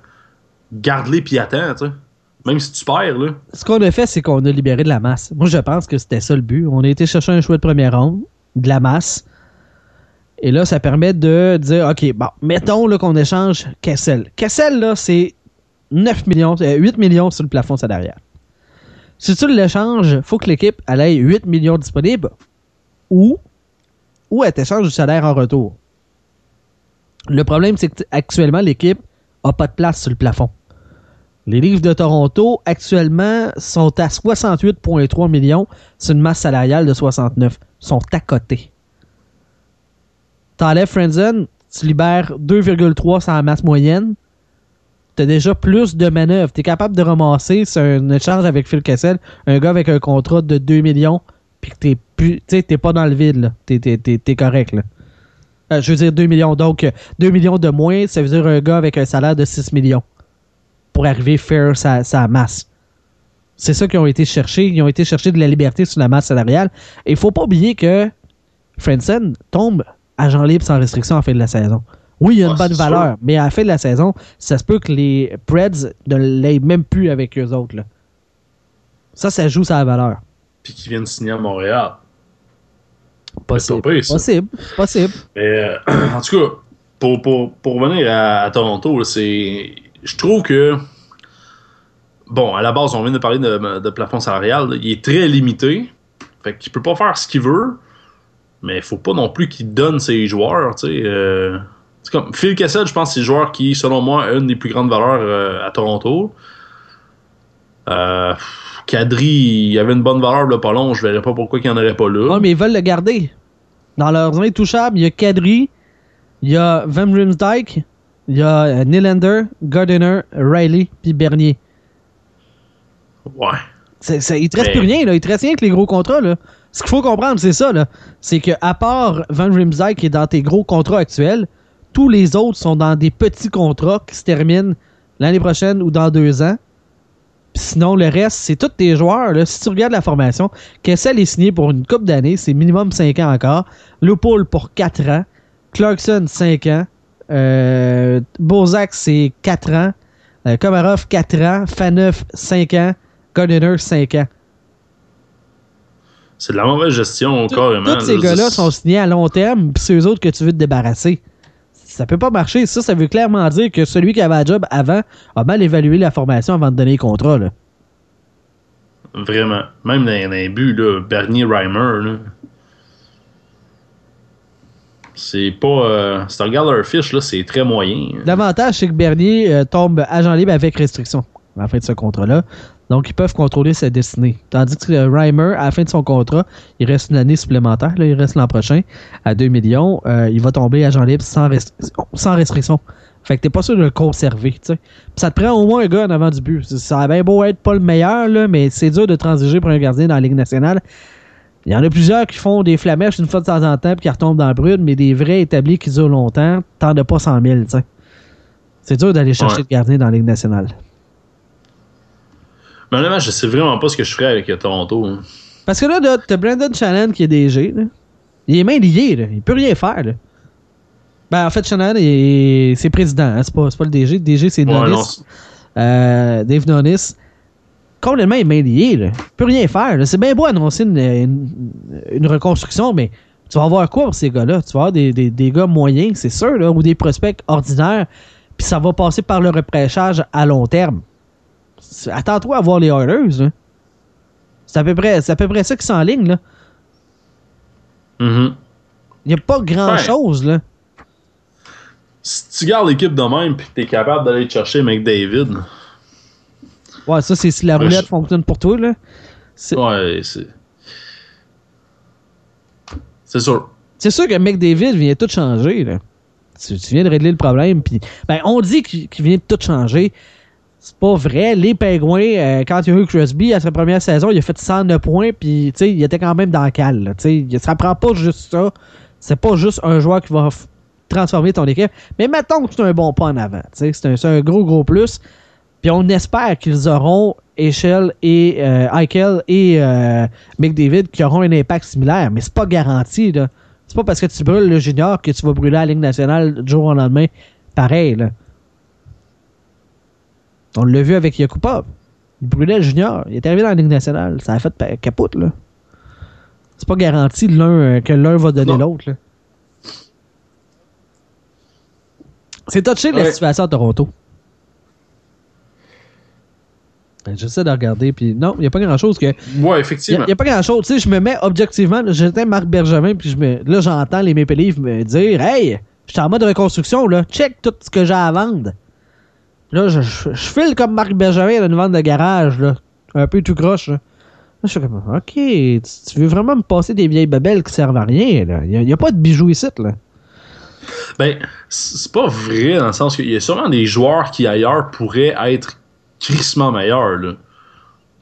garde-les puis attends, tu sais. Même si tu perds, là. Ce qu'on a fait, c'est qu'on a libéré de la masse. Moi, je pense que c'était ça le but. On a été chercher un choix de première ronde, de la masse. Et là, ça permet de dire, OK, bon, mettons qu'on échange Kessel. Kessel, là, c'est 9 millions, 8 euh, millions sur le plafond salarial. Si tu l'échanges, faut que l'équipe ait 8 millions disponibles ou, ou elle t'échange du salaire en retour. Le problème, c'est qu'actuellement, l'équipe n'a pas de place sur le plafond. Les livres de Toronto, actuellement, sont à 68,3 millions sur une masse salariale de 69. Ils sont à côté. T'enlèves Frenzen, tu libères 2,3 sur la masse moyenne. T'as déjà plus de manœuvres. T'es capable de ramasser, c'est un échange avec Phil Kessel, un gars avec un contrat de 2 millions, puis que t'es plus, t'es pas dans le vide, là. T'es, correct. Euh, je veux dire 2 millions. Donc, 2 millions de moins, ça veut dire un gars avec un salaire de 6 millions pour arriver faire sa, masse. C'est ça qu'ils ont été chercher. Ils ont été chercher de la liberté sur la masse salariale. Et il faut pas oublier que Frenson tombe agent libre sans restriction la fin de la saison. Oui, il y a une bonne valeur, mais à la fin de la saison, ça se peut que les Preds ne l'aient même plus avec eux autres. Ça, ça joue sa valeur. Puis qu'ils viennent signer à Montréal. Possible. possible. Possible. Mais, euh, en tout cas, pour, pour, pour revenir à Toronto, c'est je trouve que, bon, à la base, on vient de parler de, plafond salarial. il est très limité. Fait qu'il peut pas faire ce qu'il veut. Mais il faut pas non plus qu'il donne ses joueurs. Tu sais, euh, comme Phil Kessel, je pense que c'est le joueur qui, selon moi, a une des plus grandes valeurs euh, à Toronto. Euh, Kadri, il avait une bonne valeur le pas long. Je verrais pas pourquoi il n'y en aurait pas là. Non, mais ils veulent le garder. Dans leurs intouchables, il y a Kadri, il y a Van Rimsdijk, il y a euh, Nylander, Gardiner, Riley, puis Bernier. Ouais. il te reste plus rien, là. Il te reste rien avec les gros contrats, là. Ce qu'il faut comprendre, c'est ça, là. C'est que à part Van Rimsdijk qui est dans tes gros contrats actuels, tous les autres sont dans des petits contrats qui se terminent l'année prochaine ou dans deux ans. sinon, le reste, c'est tous tes joueurs. Là. Si tu regardes la formation, Kessel est signé pour une coupe d'années, c'est minimum 5 ans encore. Lupul pour 4 ans. Clarkson, 5 ans. Euh, Bozak, c'est 4 ans. Euh, Komarov, 4 ans. Faneuf, 5 ans. Gardiner, 5 ans. C'est de la mauvaise gestion, carrément. Tous ces gars-là sont signés à long terme, puis c'est eux autres que tu veux te débarrasser. Ça peut pas marcher. Ça, ça veut clairement dire que celui qui avait un job avant a mal évalué la formation avant de donner le contrat. Là. Vraiment. Même dans, les buts, là, Bernier Reimer, c'est pas. Euh, si tu regardes leur fiche, là, c'est très moyen. L'avantage, c'est que Bernier euh, tombe agent libre avec restriction à la fin de ce contrat-là. Donc, ils peuvent contrôler sa destinée. Tandis que euh, Reimer, à la fin de son contrat, il reste une année supplémentaire. Là, il reste l'an prochain à 2 millions. il va tomber agent libre sans, sans restriction. Fait que t'es pas sûr de le conserver. T'sais. ça te prend au moins un gars en avant du but. Ça a bien beau être pas le meilleur, là, mais c'est dur de transiger pour un gardien dans la Ligue nationale. Il y en a plusieurs qui font des flamèches une fois de temps en temps puis qui retombent dans le brut, mais des vrais établis qui durent longtemps, t'en as pas 100 000, sais. C'est dur d'aller chercher de gardien dans la Ligue nationale. Mais honnêtement, je sais vraiment pas ce que je ferais avec Toronto. Hein. Parce que là, t'as Brandon Shannon qui est DG. Là. Il est main lié. Là. Il peut rien faire. Là. Ben, en fait, Shannon, c'est président. Hein. C'est pas, pas, le DG. Le DG, c'est Nonis. Euh, Dave Nonis. Complètement, il est main lié. Là. Il peut rien faire. C'est bien beau annoncer une, une, reconstruction, mais tu vas avoir quoi pour ces gars-là? Tu vas avoir des, des, des gars moyens, c'est sûr, là, ou des prospects ordinaires, puis ça va passer par le repêchage à long terme. Attends-toi à voir les Oilers. C'est à peu près, à peu près ça qui s'enligne là. Mm-hmm. Il n'y a pas grand-chose, là. Si tu gardes l'équipe de même et que tu es capable d'aller chercher McDavid. Ouais, ça, c'est si la roulette fonctionne pour toi, là. Ouais, c'est. C'est sûr. C'est sûr que McDavid vient tout changer, là. Tu, viens de régler le problème, puis. Ben, on dit qu'il vient de tout changer. C'est pas vrai. Les Pingouins, euh, quand il y a eu Crosby à sa première saison, il a fait 109 points, puis il était quand même dans le cal. Ça prend pas juste ça. C'est pas juste un joueur qui va transformer ton équipe. Mais mettons que c'est un bon pas en avant. C'est un, un, gros, gros plus. Puis on espère qu'ils auront Echel et euh, Eichel et euh, McDavid qui auront un impact similaire. Mais c'est pas garanti. C'est pas parce que tu brûles le junior que tu vas brûler la Ligue nationale du jour au lendemain. Pareil. Là. On l'a vu avec Yakupov. Il brûlait le junior. Il est arrivé dans la Ligue nationale. Ça a fait capote, là. C'est pas garanti l'un, euh, que l'un va donner l'autre, C'est touché la situation à Toronto. Ben, j'essaie de regarder, puis non, il n'y a pas grand-chose que... Ouais, effectivement. Il n'y a, pas grand-chose. Tu sais, je me mets objectivement, j'étais Marc Bergevin, puis je me, là, j'entends les Maple Leafs me dire « Hey, je suis en mode reconstruction, là. Check tout ce que j'ai à vendre. » Là, je, je, file comme Marc Bergevin dans une vente de garage, là. Un peu tout croche, là. je suis comme, OK, tu, veux vraiment me passer des vieilles babelles qui servent à rien, là. Il n'y a, pas de bijoux ici, là. Ben, c'est pas vrai dans le sens qu'il y a sûrement des joueurs qui ailleurs pourraient être crissement meilleurs, là.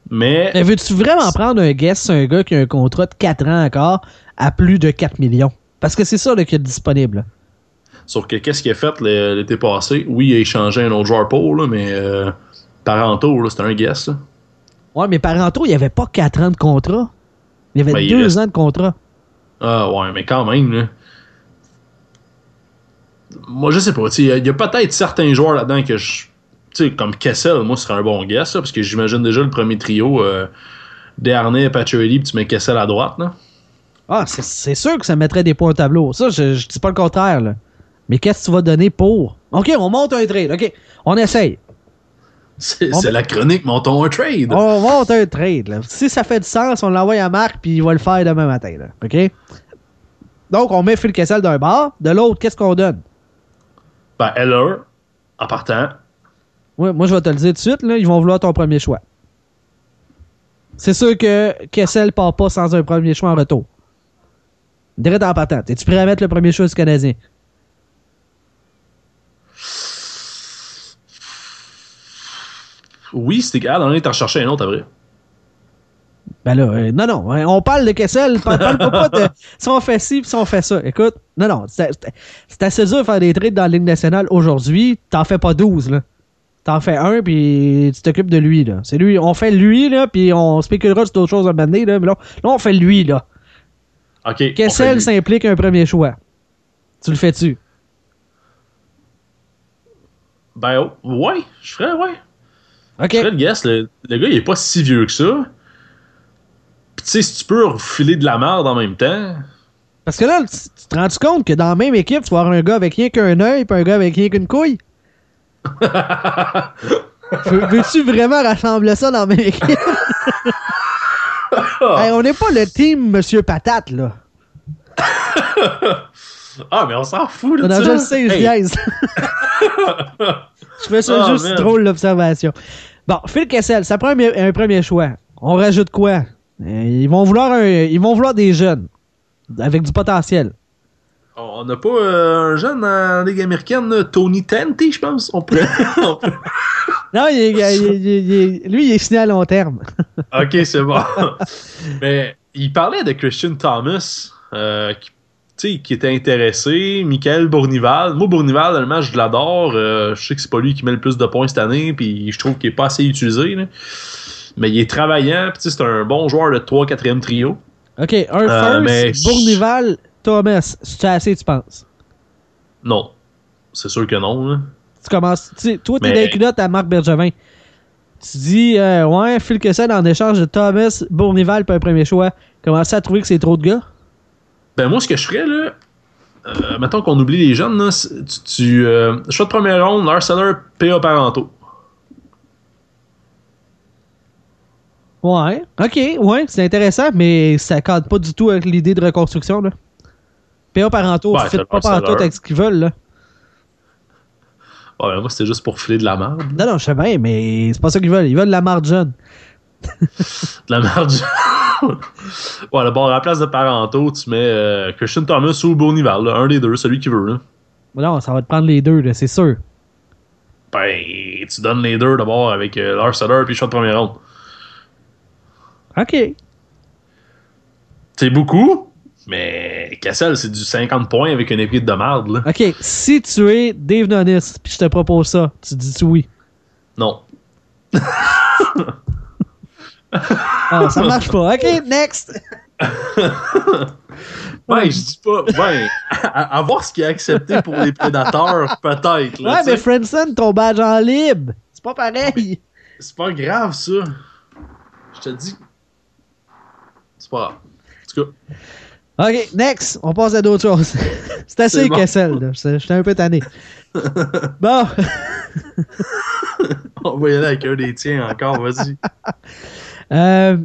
Mais. Mais veux-tu vraiment prendre un guest, un gars qui a un contrat de 4 ans encore, à plus de 4 millions? Parce que c'est ça là, qui est disponible. Sauf que qu'est-ce qu'il a fait l'été passé? Oui, il a échangé un autre joueur pour, là, mais euh, Parento, c'était un guess. Là. Ouais, mais Parento, il n'y avait pas 4 ans de contrat. Il y avait 2 ben, ans de contrat. Ah ouais, mais quand même, là. Moi, je sais pas. Il y a, peut-être certains joueurs là-dedans que je. Tu sais, comme Kessel, moi, ce serait un bon guess, parce que j'imagine déjà le premier trio. Euh, Dernay, Pacioretty, puis tu mets Kessel à droite, là. Ah, c'est sûr que ça mettrait des points au tableau. Ça, je, je dis pas le contraire, là. Mais qu'est-ce que tu vas donner pour? OK, on monte un trade. OK, on essaye. C'est la chronique, montons un trade. On monte un trade. Si ça fait du sens, on l'envoie à Marc puis il va le faire demain matin. Là. OK? Donc, on met Phil Kessel d'un bord. De l'autre, qu'est-ce qu'on donne? Ben, Heller, en partant. Oui, moi, je vais te le dire tout de suite. Là, ils vont vouloir ton premier choix. C'est sûr que Kessel part pas sans un premier choix en retour. Direct en partant. Es-tu prêt à mettre le premier choix du Canadien? Oui, c'était capable d'en t'en chercher un autre après. Ben là, euh, non, non, on parle de Kessel, on parle pas de si on fait ci, si on fait ça. Écoute, non, non, c'est assez dur de faire des trades dans la Ligue nationale aujourd'hui. T'en fais pas 12, là. T'en fais un, puis tu t'occupes de lui, là. C'est lui, on fait lui, là, puis on spéculera sur d'autres choses à mener, là, mais là, là, on fait lui, là. OK. Kessel s'implique un premier choix. Tu le fais-tu? Ben, ouais, je ferais, ouais. Ok. le, le, gars, il est pas si vieux que ça. Puis tu sais, si tu peux refiler de la merde en même temps. Parce que là, tu te rends compte que dans la même équipe, tu vas avoir un gars avec rien qu'un œil et un gars avec rien qu'une couille? Veux-tu vraiment rassembler ça dans la même équipe? on n'est pas le team Monsieur Patate, là. ah, mais on s'en fout de ça. Non, je le sais, je Je fais ça ah, juste drôle l'observation. Bon, Phil Kessel, ça prend un, premier choix. On rajoute quoi? Euh, ils vont vouloir ils vont vouloir des jeunes avec du potentiel. On n'a pas euh, un jeune en Ligue américaine, Tony Tanti, je pense. On peut... non, il lui, il est signé à long terme. ok, c'est bon. Mais il parlait de Christian Thomas, euh, qui, qui était intéressé. Michael Bournival. Moi, Bournival, le match, je l'adore. Euh, je sais que c'est pas lui qui met le plus de points cette année, puis je trouve qu'il est pas assez utilisé. Mais il est travaillant, puis c'est un bon joueur de 3-4e trio. Ok, un euh, first, Bournival, Thomas, c'est assez, tu penses? Non. C'est sûr que non. Tu commences. toi, t'es es dans les à Marc Bergevin. Tu dis, euh, ouais, Phil Kessel en échange de Thomas, Bournival pour un premier choix. Commences à trouver que c'est trop de gars? Ben, moi, ce que je ferais, là, euh, mettons qu'on oublie les jeunes, là, tu, tu euh, choix de première ronde, Seller, PA Parento. Ouais, ok, ouais, c'est intéressant, mais ça cadre pas du tout avec l'idée de reconstruction, là. PA Parento, ouais, fait pas Parento avec ce qu'ils veulent, là. Ouais, moi, c'était juste pour filer de la merde. Non, non, je sais bien, mais c'est pas ça qu'ils veulent. Ils veulent de la marde jeune. de la merde jeune. ouais, d'abord, à la place de Parento, tu mets euh, Christian Thomas ou Bonival, un des deux, celui qui veut. Là. Non, ça va te prendre les deux, c'est sûr. Ben, tu donnes les deux d'abord avec euh, Lars Sutter puis shot de première ronde. OK. C'est beaucoup, mais Cassel, c'est du 50 points avec une épée de merde. Là. OK, si tu es Dave Nonis, puis je te propose ça, tu dis oui. Non. ah, ça marche pas. OK, next. ben, je dis pas. Ben, à, voir ce qu'il a accepté pour les prédateurs, peut-être. Ouais, mais Frenson, ton badge en libre. C'est pas pareil. C'est pas grave, ça. Je te dis. C'est pas grave. En tout cas. OK, next, on passe à d'autres choses. C'est assez bon. Kessel, J'étais un peu tanné. bon. on va y aller avec un des tiens encore, vas-y. Euh...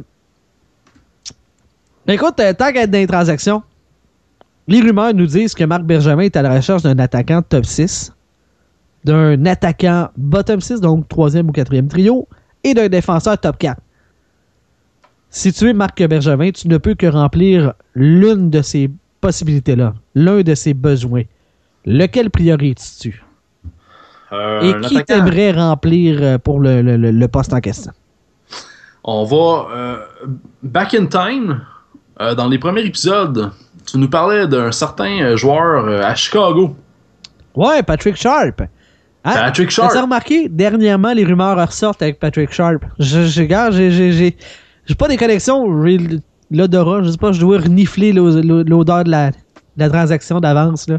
Écoute, euh, tant qu'être dans les transactions, les rumeurs nous disent que Marc Bergevin est à la recherche d'un attaquant top 6, d'un attaquant bottom 6, donc troisième ou quatrième trio, et d'un défenseur top 4. Si tu es Marc Bergevin, tu ne peux que remplir l'une de ces possibilités-là, l'un de ces besoins. Lequel priorises-tu? Euh, Et qui t'aimerais remplir pour le, poste en question? On va euh, back in time. dans les premiers épisodes, tu nous parlais d'un certain joueur à Chicago. Ouais, Patrick Sharp. Hein? Patrick Sharp. Tu as remarqué, dernièrement, les rumeurs ressortent avec Patrick Sharp. Je, j'ai j'ai pas des connexions l'odorat, je sais pas, je dois renifler l'odeur de la, la, transaction d'avance. là.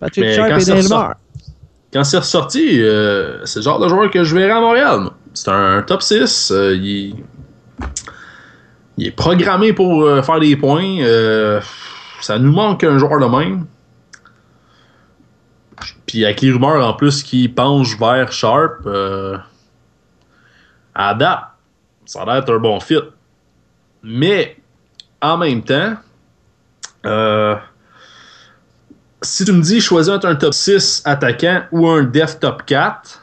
Patrick Sharp et Quand c'est ressorti, euh, c'est le genre de joueur que je verrai à Montréal. C'est un, top 6. Euh, il, est programmé pour euh, faire des points. ça nous manque un joueur de même. Puis avec les rumeurs en plus qui penchent vers Sharp, à date, ça a l'air d'être un bon fit. Mais, en même temps, euh, si tu me dis choisir entre un top 6 attaquant ou un def top 4,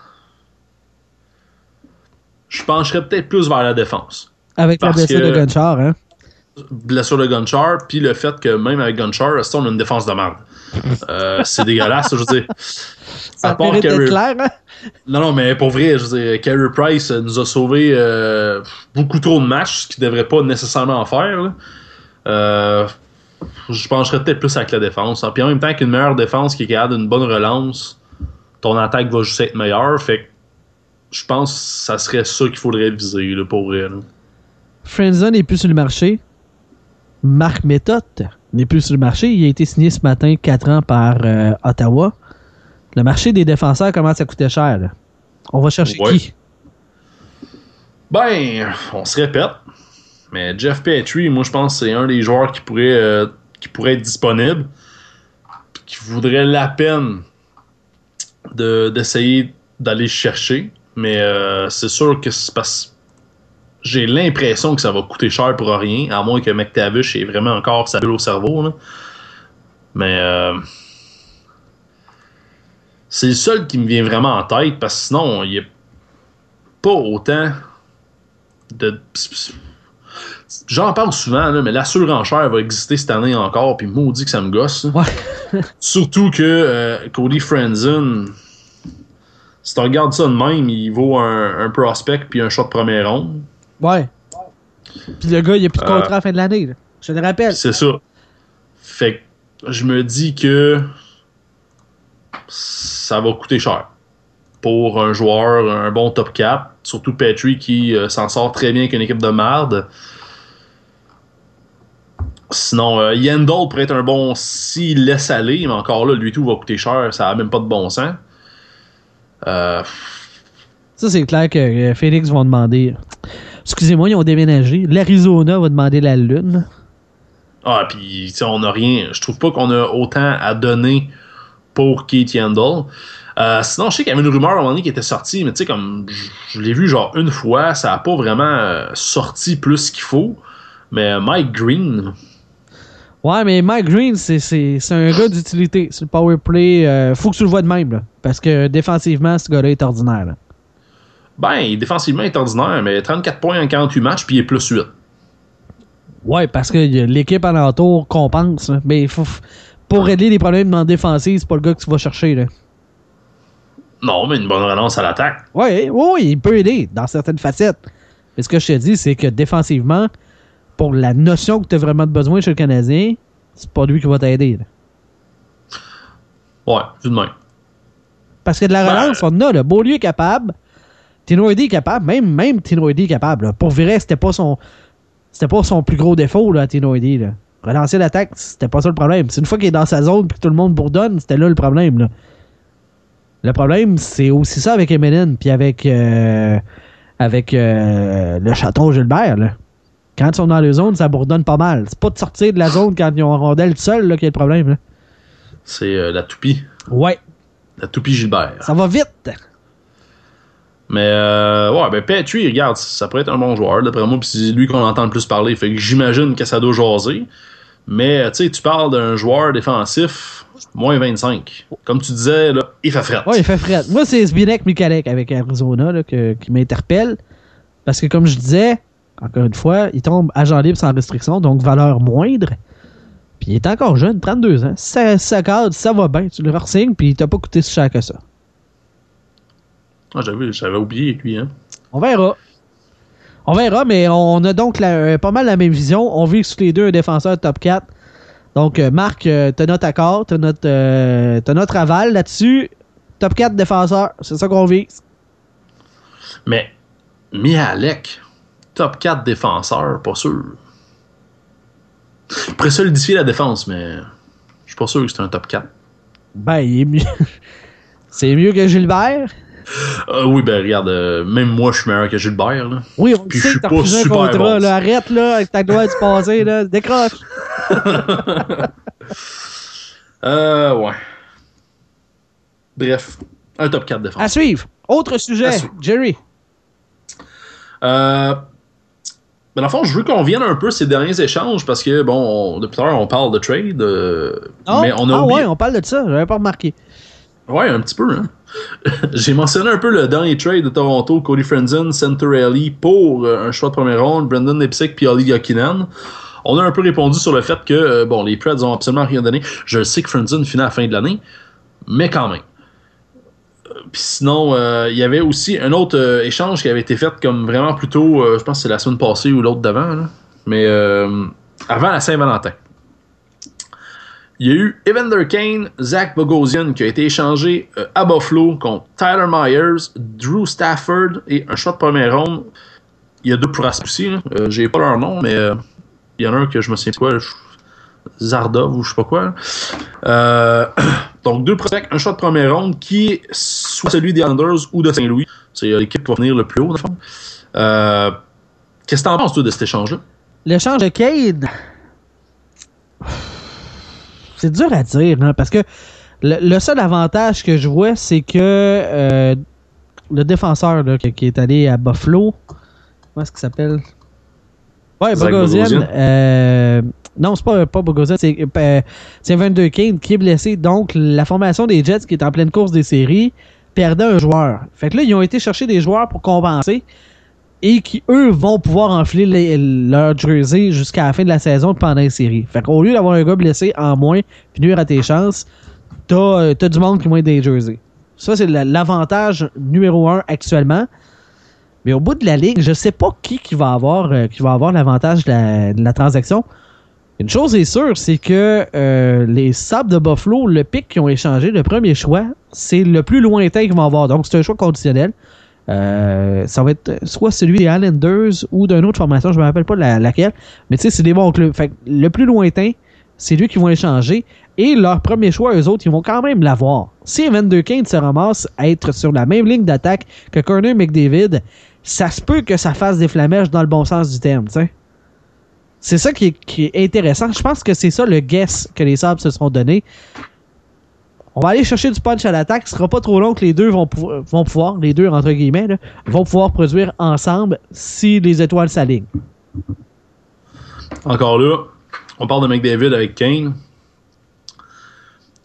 je pencherais peut-être plus vers la défense. Avec la blessure de Gunchar, hein? Blessure de Gunchar, puis le fait que même avec Gunchar, on a une défense de merde? Euh, c'est dégueulasse, je veux dire. Ça part clair, hein? Non, non, mais pour vrai, je veux dire, Carey Price nous a sauvé euh, beaucoup trop de matchs, ce qu'il ne devrait pas nécessairement en faire. Euh, je pencherais peut-être plus avec la défense. Puis en même temps qu'une meilleure défense qui est capable d'une bonne relance, ton attaque va juste être meilleure. Fait je pense que ça serait ça qu'il faudrait viser pour vrai. Friendzone n'est plus sur le marché. Marc Méthode n'est plus sur le marché. Il a été signé ce matin 4 ans par euh, Ottawa. Le marché des défenseurs commence à coûter cher. On va chercher qui? Ben, on se répète. Mais Jeff Petrie, moi je pense que c'est un des joueurs qui pourrait, euh, qui pourrait être disponible. Qui voudrait la peine d'essayer d'aller chercher. Mais euh, c'est sûr que c'est parce j'ai l'impression que ça va coûter cher pour rien, à moins que McTavish ait vraiment encore sa bulle au cerveau. Mais euh, c'est le seul qui me vient vraiment en tête parce que sinon, il n'y a pas autant de. J'en parle souvent, mais la surenchère va exister cette année encore, puis maudit que ça me gosse. Surtout que euh, Cody Franzen, si tu regardes ça de même, il vaut un, prospect puis un shot de première ronde. Ouais. Puis le gars, il a plus de contrat à la fin de l'année. Je te le rappelle. C'est ça. Fait que je me dis que ça va coûter cher pour un joueur, un bon top cap, surtout Petrie qui euh, s'en sort très bien avec une équipe de marde. Sinon, euh, Yandel pourrait être un bon s'il laisse aller, mais encore là, lui tout va coûter cher, ça n'a même pas de bon sens. Euh, ça, c'est clair que euh, Phoenix vont demander. Excusez-moi, ils ont déménagé. L'Arizona va demander la Lune. Ah, puis on n'a rien. Je trouve pas qu'on a autant à donner pour Keith Yandel. Euh, sinon, je sais qu'il y avait une rumeur à un moment donné qui était sortie, mais tu sais, comme je, l'ai vu genre une fois, ça n'a pas vraiment sorti plus qu'il faut. Mais Mike Green, Ouais, mais Mike Green, c'est un gars d'utilité. C'est le power play. Euh, faut que tu le vois de même, là, parce que défensivement, ce gars-là est ordinaire. Là. Ben, défensivement, il est ordinaire, mais 34 points en 48 matchs, puis il est plus 8. Ouais, parce que l'équipe alentour compense. Mais faut, pour régler les problèmes la défensive, c'est pas le gars que tu vas chercher. Là. Non, mais une bonne relance à l'attaque. Ouais, oui, il peut aider dans certaines facettes. Mais ce que je te dis, c'est que défensivement, pour la notion que tu as vraiment besoin chez le Canadien, c'est pas lui qui va t'aider. Ouais, tout de même. Parce que de la ben, relance, on a. Le Beaulieu est capable. Tino est capable. Même, même Tino est capable. Pour vrai, c'était pas son. C'était pas son plus gros défaut, là, Tino là. Relancer l'attaque, c'était pas ça le problème. C'est une fois qu'il est dans sa zone et que tout le monde bourdonne, c'était là le problème. Là. Le problème, c'est aussi ça avec Eminem puis avec, euh, avec euh, le château Gilbert. Là. Quand ils sont dans les zones, ça bourdonne pas mal. C'est pas de sortir de la zone quand ils ont rondelle seul qui est le problème. C'est euh, la toupie. Ouais. La toupie Gilbert. Ça va vite. Mais euh, ouais, ben Petrie, regarde, ça pourrait être un bon joueur, d'après moi, puis c'est lui qu'on entend le plus parler. Fait que j'imagine que ça doit jaser. Mais tu sais, tu parles d'un joueur défensif, moins 25. Comme tu disais, là, il fait fret. Ouais, il fait fret. Moi, c'est Zbinek Mikalek avec Arizona là, qui m'interpelle. Parce que comme je disais, encore une fois, il tombe agent libre sans restriction, donc valeur moindre. Puis il est encore jeune, 32 ans. Ça, ça cadre, ça va bien. Tu le re puis il t'a pas coûté si cher que ça. Ah, j'avais oublié, lui. Hein. On verra. On verra, mais on a donc pas mal la même vision. On vise tous les deux un défenseur top 4. Donc, euh, Marc, euh, t'as notre accord, t'as notre, euh, notre aval là-dessus. Top 4 défenseur, c'est ça qu'on vise. Mais, Mihalek, top 4 défenseur, pas sûr. Il pourrait solidifier la défense, mais je suis pas sûr que c'est un top 4. Ben, il est mieux. c'est mieux que Gilbert? Euh, oui, ben regarde, euh, même moi je suis meilleur que Gilbert. Là. Oui, on Puis sait que t'as refusé un contrat. Là, arrête là, avec ta gloire du passé, là, décroche. euh, ouais. Bref, un top 4 défense. À suivre. Autre sujet, Jerry. Euh, mais dans le fond, je veux qu'on vienne un peu ces derniers échanges parce que, bon, depuis tout à l'heure, on parle de trade. Euh, ah, mais on a ah ouais, on parle de ça, j'avais pas remarqué. Ouais, un petit peu, hein. J'ai mentionné un peu le dernier trade de Toronto, Cody Frenzen, Centerelli pour euh, un choix de première ronde, Brendan Lipsick puis Oli Yakinen. On a un peu répondu sur le fait que, euh, bon, les Preds ont absolument rien donné. Je sais que Frenzen finit à la fin de l'année, mais quand même. Puis sinon, euh, il y avait aussi un autre euh, échange qui avait été fait comme vraiment plutôt, euh, je pense que c'est la semaine passée ou l'autre d'avant, mais avant la Saint-Valentin. Il y a eu Evander Kane, Zach Bogosian qui a été échangé à Buffalo contre Tyler Myers, Drew Stafford et un choix de première ronde. Il y a deux pour Rasmussen. J'ai pas leur nom, mais il y en a un que je me souviens quoi. Zardov ou je sais pas quoi. Euh, donc deux prospects, un choix de première ronde qui est soit celui des Anders ou de Saint-Louis. C'est euh, l'équipe qui va venir le plus haut, dans le fond. Euh, qu'est-ce que t'en penses, toi, de cet échange-là? L'échange de Cade? C'est dur à dire, hein, parce que le, seul avantage que je vois, c'est que le défenseur qui, est allé à Buffalo, comment est-ce qu'il s'appelle? Ouais, Bogosian. Non, c'est pas, pas c'est euh, 22 Kane qui est blessé. Donc, la formation des Jets qui est en pleine course des séries perdait un joueur. Fait que là, ils ont été chercher des joueurs pour compenser et qui, eux, vont pouvoir enfiler leur jersey jusqu'à la fin de la saison pendant les séries. Fait qu'au lieu d'avoir un gars blessé en moins puis nuire à tes chances, t'as euh, as du monde qui moins des jerseys. Ça, c'est l'avantage numéro un actuellement. Mais au bout de la ligne, je sais pas qui, qui va avoir, euh, qui va avoir l'avantage de, la, transaction. Une chose est sûre, c'est que euh, les Sables de Buffalo, le pic qu'ils ont échangé, le premier choix, c'est le plus lointain qu'ils vont avoir. Donc, c'est un choix conditionnel. Euh, ça va être soit celui des Islanders ou d'une autre formation, je me rappelle pas laquelle. Mais tu sais, c'est des bons clubs. Le plus lointain, c'est lui qui vont échanger. Et leur premier choix, eux autres, ils vont quand même l'avoir. Si Evander Kane se ramasse à être sur la même ligne d'attaque que Connor McDavid, ça se peut que ça fasse des flamèches dans le bon sens du terme, tu sais. C'est ça qui est, intéressant. Je pense que c'est ça le guess que les Sabres se sont donné. On va aller chercher du punch à l'attaque. Ce sera pas trop long que les deux vont, vont pouvoir, les deux entre guillemets, vont pouvoir produire ensemble si les étoiles s'alignent. Encore là, on parle de McDavid avec Kane.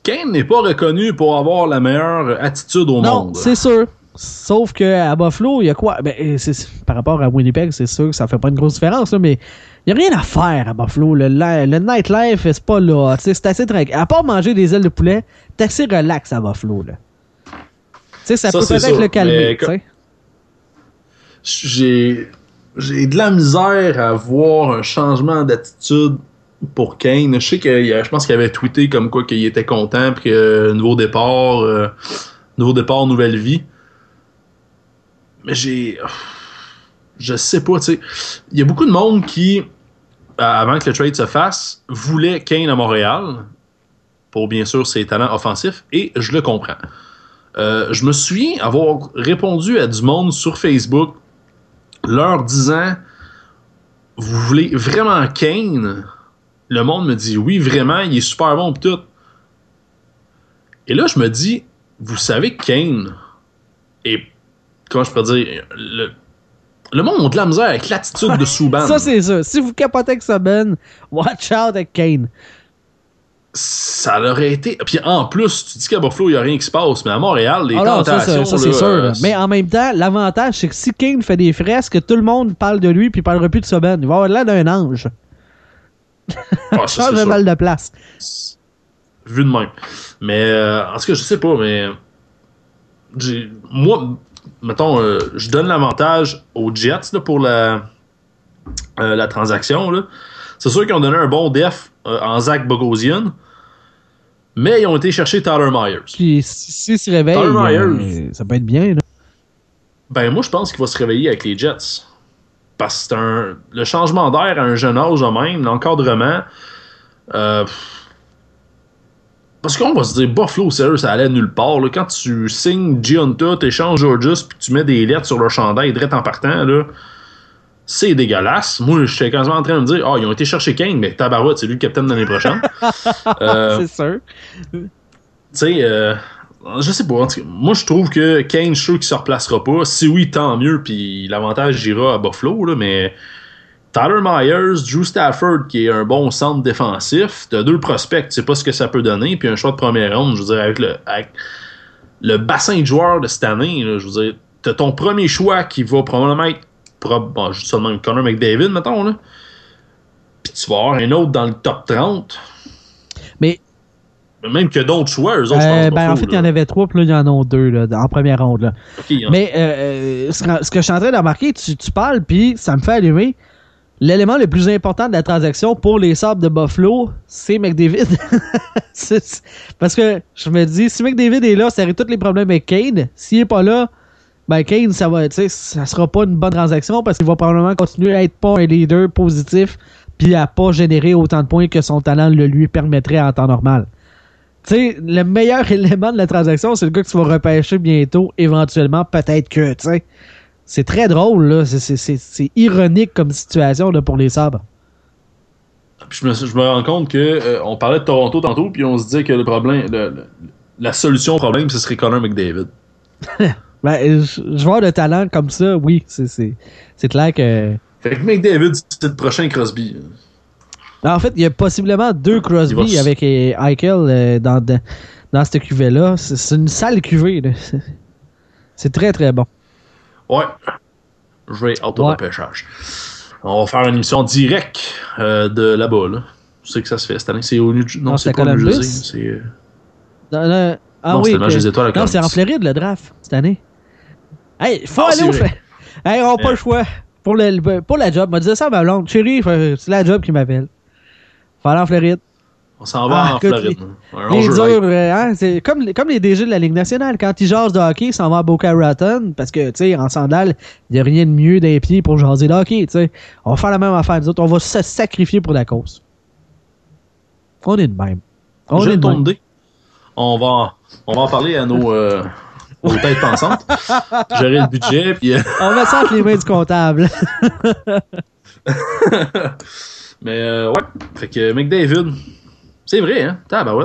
Kane n'est pas reconnu pour avoir la meilleure attitude au monde. Non, c'est sûr. Sauf qu'à Buffalo, il y a quoi? Ben, par rapport à Winnipeg, c'est sûr que ça fait pas une grosse différence, mais il n'y a rien à faire à Buffalo. Le, le nightlife, c'est pas là. C'est assez tranquille. À part manger des ailes de poulet, t'es assez relax à Buffalo. Là. ça, ça peut peut-être le calmer. J'ai j'ai de la misère à voir un changement d'attitude pour Kane. Je sais que je pense qu'il avait tweeté comme quoi qu'il était content puis que nouveau départ, euh, nouveau départ, nouvelle vie. Mais j'ai je sais pas, tu sais, il y a beaucoup de monde qui avant que le trade se fasse voulait Kane à Montréal pour bien sûr ses talents offensifs et je le comprends. Euh, je me souviens avoir répondu à du monde sur Facebook leur disant Vous voulez vraiment Kane Le monde me dit Oui, vraiment, il est super bon pis tout. Et là, je me dis Vous savez que Kane est. Comment je peux dire le, le monde a de la misère avec l'attitude de Souban. ça, c'est ça. Si vous capotez avec Subban, watch out avec Kane ça aurait été. Puis en plus, tu dis qu'à Buffalo, il n'y a rien qui se passe, mais à Montréal, les ah tentations. Ça, c'est sûr. Mais en même temps, l'avantage, c'est que si Kane fait des fresques, tout le monde parle de lui puis parlera plus de Soben. Il va avoir l'air d'un ange. Ah, ça, Change mal de place. Vu de même. Mais euh, en tout cas, je sais pas, mais. Moi, mettons, euh, je donne l'avantage aux Jets pour la, euh, la transaction. C'est sûr qu'ils ont donné un bon def en Zach Bogosian. Mais ils ont été chercher Tyler Myers. Puis s'il se réveille, euh, ça peut être bien. Là. Ben moi je pense qu'il va se réveiller avec les Jets. Parce que un, le changement d'air à un jeune âge même, l'encadrement. Euh, parce qu'on va se dire, Buffalo, sérieux, ça allait nulle part. Là. Quand tu signes Giunta, t'échanges Georges, puis tu mets des lettres sur le chandail direct en partant, là, c'est dégueulasse. Moi, je suis quasiment en train de me dire, ah, oh, ils ont été chercher Kane, mais Tabarouette, c'est lui le capitaine de l'année prochaine. euh, c'est sûr. Tu sais, euh, je sais pas. Moi, je trouve que Kane, je suis sûr qu'il se replacera pas. Si oui, tant mieux, puis l'avantage ira à Buffalo, là, mais Tyler Myers, Drew Stafford, qui est un bon centre défensif, t'as deux prospects, tu sais pas ce que ça peut donner, puis un choix de première ronde, je veux dire, avec le, avec le bassin de joueurs de cette année, je veux dire, t'as ton premier choix qui va probablement être bon, juste seulement Connor McDavid, mettons, là. Puis tu vas avoir un autre dans le top 30. Mais. Même que d'autres choix, eux autres, euh, ben, En fait, il y en avait trois, puis là, il y en a deux, là, en première ronde, là. Mais euh, euh, ce, que, je suis en train de remarquer, tu, tu parles, puis ça me fait allumer. L'élément le plus important de la transaction pour les Sabres de Buffalo, c'est McDavid. Parce que je me dis, si McDavid est là, ça aurait tous les problèmes avec Kane. S'il n'est pas là, ben Kane, ça va, ça sera pas une bonne transaction parce qu'il va probablement continuer à être pas un leader positif puis à pas générer autant de points que son talent le lui permettrait en temps normal. Tu sais, le meilleur élément de la transaction, c'est le gars que tu vas repêcher bientôt, éventuellement, peut-être que, tu sais. C'est très drôle, là. C'est ironique comme situation là, pour les sabres. je, me, je me rends compte que euh, on parlait de Toronto tantôt, puis on se dit que le problème, la solution au problème, ce serait Connor McDavid. Ben, joueur de talent comme ça, oui, c'est clair que. Fait que McDavid, c'est le prochain Crosby. Ben, en fait, il y a possiblement deux Crosby avec euh, Eichel euh, dans, dans, cette cuvée-là. C'est une sale cuvée. C'est très très bon. Ouais. Je vais auto-repêchage. On va faire une émission directe euh, de là-bas. Là. Je sais que ça se fait cette année. C'est au New Non, c'est pas au New C'est. Ah oui. C'est en Floride le draft cette année. Hey, faut, ah, aller, au... Hey, on n'a pas le choix. Pour, le, pour la job, m'a dit ça à ma blonde. Chérie, c'est la job qui m'appelle. Faut aller en Floride. On s'en va ah, en Floride. Les durs, euh, hein, c'est comme, comme les DG de la Ligue nationale. Quand ils jasent de hockey, ils s'en vont à Boca Raton parce que, tu sais, en sandales, il n'y a rien de mieux d'un pied pour jaser de hockey, tu sais. On va faire la même affaire, nous autres. On va se sacrifier pour la cause. On est de même. On est de même. On va, on va en parler à nos, euh, aux têtes pensantes. Gérer le budget, puis... Euh, on va sortir les mains du comptable. Mais, euh, ouais. Fait que McDavid... C'est vrai, hein? T'as, ouais.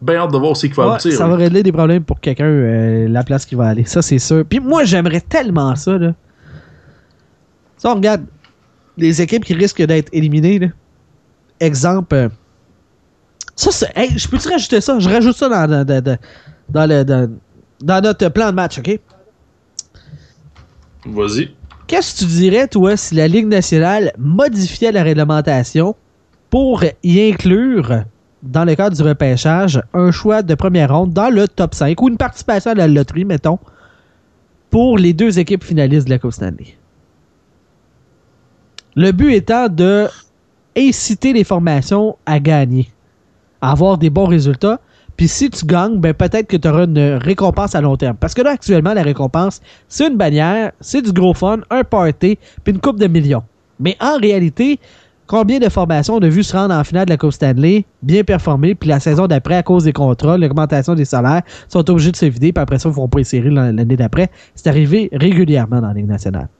Bien hâte de voir aussi qu'il va ouais, Ça va régler des problèmes pour quelqu'un, euh, la place qui va aller. Ça, c'est sûr. Puis moi, j'aimerais tellement ça, là. Ça, on regarde les équipes qui risquent d'être éliminées, là. Exemple. Euh, ça, c'est. Hey, je peux-tu rajouter ça? Je rajoute ça dans, dans, dans, dans, le, dans notre plan de match, OK? Vas-y. Qu'est-ce que tu dirais, toi, si la Ligue nationale modifiait la réglementation pour y inclure, dans le cadre du repêchage, un choix de première ronde dans le top 5 ou une participation à la loterie, mettons, pour les deux équipes finalistes de la Coupe Stanley. Le but étant de inciter les formations à gagner, à avoir des bons résultats. Puis si tu gagnes, ben peut-être que tu auras une récompense à long terme. Parce que là, actuellement, la récompense, c'est une bannière, c'est du gros fun, un party, puis une coupe de millions. Mais en réalité, Combien de formations on a vu se rendre en finale de la Coupe Stanley, bien performer, puis la saison d'après, à cause des contrats, l'augmentation des salaires, sont obligés de se vider, puis après ça, ils ne vont pas essayer l'année d'après. C'est arrivé régulièrement dans la Ligue nationale.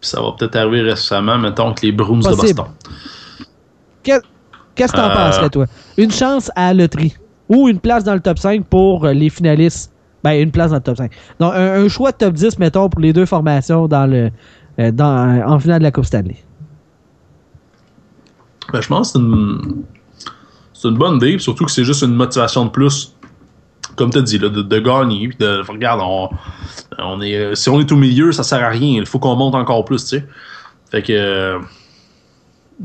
Puis ça va peut-être arriver récemment, mettons, que les Bruins de Boston. Qu'est-ce que t'en euh... penses, toi? Une chance à la loterie ou une place dans le top 5 pour les finalistes? Ben, une place dans le top 5. Donc, un, choix de top 10, mettons, pour les deux formations dans le, euh, dans, en finale de la Coupe Stanley. Ben, je pense que c'est une, bonne idée, surtout que c'est juste une motivation de plus, comme tu as dit, de, de, gagner. de, regarde, on, est, si on est au milieu, ça sert à rien. Il faut qu'on monte encore plus, tu sais. Fait que. Euh,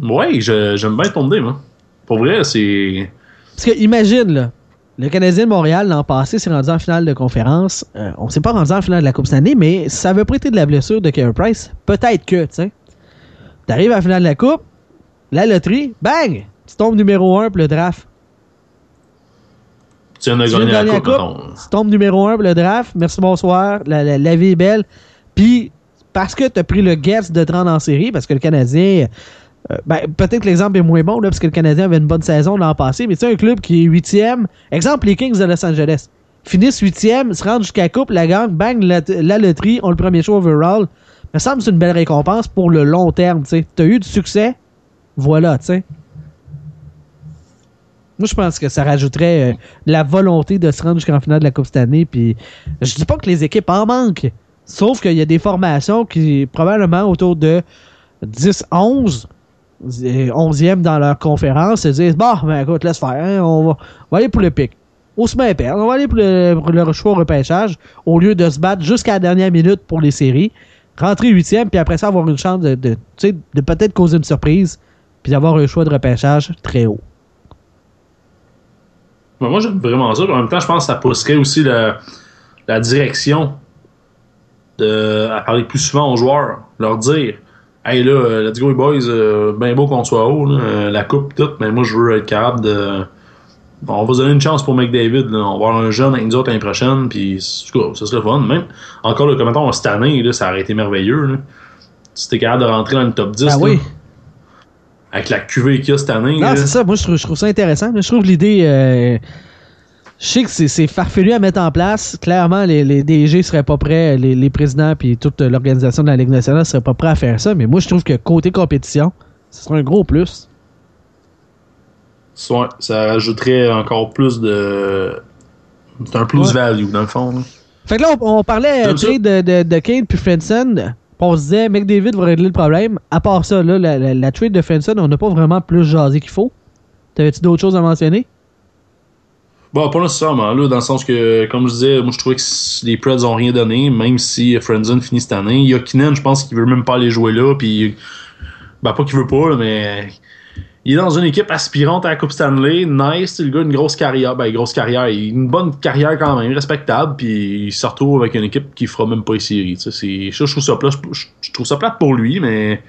ouais, j'aime bien ton idée, moi. Pour vrai, c'est. Parce que imagine, là. Le Canadien de Montréal, l'an passé, s'est rendu en finale de conférence. Euh, on s'est pas rendu en finale de la Coupe cette année, mais ça avait prêté de la blessure de Carey Price. Peut-être que, tu sais. T'arrives à la finale de la Coupe, la loterie, bang! Tu tombes numéro 1 pour le draft. Tu viens de gagner la, coupe, coupe Tu tombes numéro 1 pour le draft. Merci, bonsoir. La, vie est belle. Puis, parce que tu as pris le guess de te rendre en série, parce que le Canadien. Euh, ben, peut-être que l'exemple est moins bon, là, parce que le Canadien avait une bonne saison l'an passé, mais c'est un club qui est huitième. Exemple, les Kings de Los Angeles. Finissent huitième, se rendent jusqu'à la coupe, la gang, bang, la, loterie, ont le premier choix overall. Me semble que c'est une belle récompense pour le long terme. Tu as eu du succès, voilà, tu sais. Moi, je pense que ça rajouterait euh, la volonté de se rendre jusqu'en finale de la Coupe cette année. Puis, je dis pas que les équipes en manquent. Sauf qu'il y a des formations qui, probablement autour de 10, 11, 11e dans leur conférence, se disent Bon, ben écoute, laisse faire. Hein, on, va, aller pour le pic. On se met à On va aller pour le, pour choix au repêchage au lieu de se battre jusqu'à la dernière minute pour les séries. Rentrer huitième, puis après ça, avoir une chance de peut-être causer une surprise puis d'avoir un choix de repêchage très haut. moi, j'aime vraiment ça. En même temps, je pense que ça pousserait aussi la, direction de, à parler plus souvent aux joueurs, leur dire Hey là, euh, let's go boys, euh, bien beau qu'on soit haut, euh, la coupe toute, mais moi je veux être capable de. on va se donner une chance pour McDavid. Là. On va avoir un jeune avec nous autres l'année prochaine, puis ça serait fun. Même, encore, le commentaire cette année, là, ça aurait été merveilleux. Là. Si t'es capable de rentrer dans le top 10. Ah oui avec la cuvée qu'il y a cette année. Non, c'est ça. Moi, je trouve, ça intéressant. Je trouve l'idée. Euh, je sais que c'est farfelu à mettre en place. Clairement, les, les DG seraient pas prêts, les, présidents puis toute l'organisation de la Ligue nationale seraient pas prêts à faire ça. Mais moi, je trouve que côté compétition, ce serait un gros plus. Ouais, ça rajouterait encore plus de. C'est un plus-value, dans le fond. Fait que là, on, parlait de, de, de Kane puis Frenson on se disait, McDavid va régler le problème. À part ça, là, la, trade de Fenson, on n'a pas vraiment plus jasé qu'il faut. T'avais-tu d'autres choses à mentionner? Bon, pas nécessairement, là, dans le sens que, comme je disais, moi je trouvais que les Preds ont rien donné, même si Frenzen finit cette année. Il je pense qu'il veut même pas aller jouer là, puis. Ben, pas qu'il veut pas, mais. Il est dans une équipe aspirante à la Coupe Stanley. Nice, le gars une grosse carrière. Ben, grosse carrière. A une bonne carrière quand même, respectable. Puis il se retrouve avec une équipe qui fera même pas les séries. Je, je, trouve ça plate, je trouve ça pour lui, mais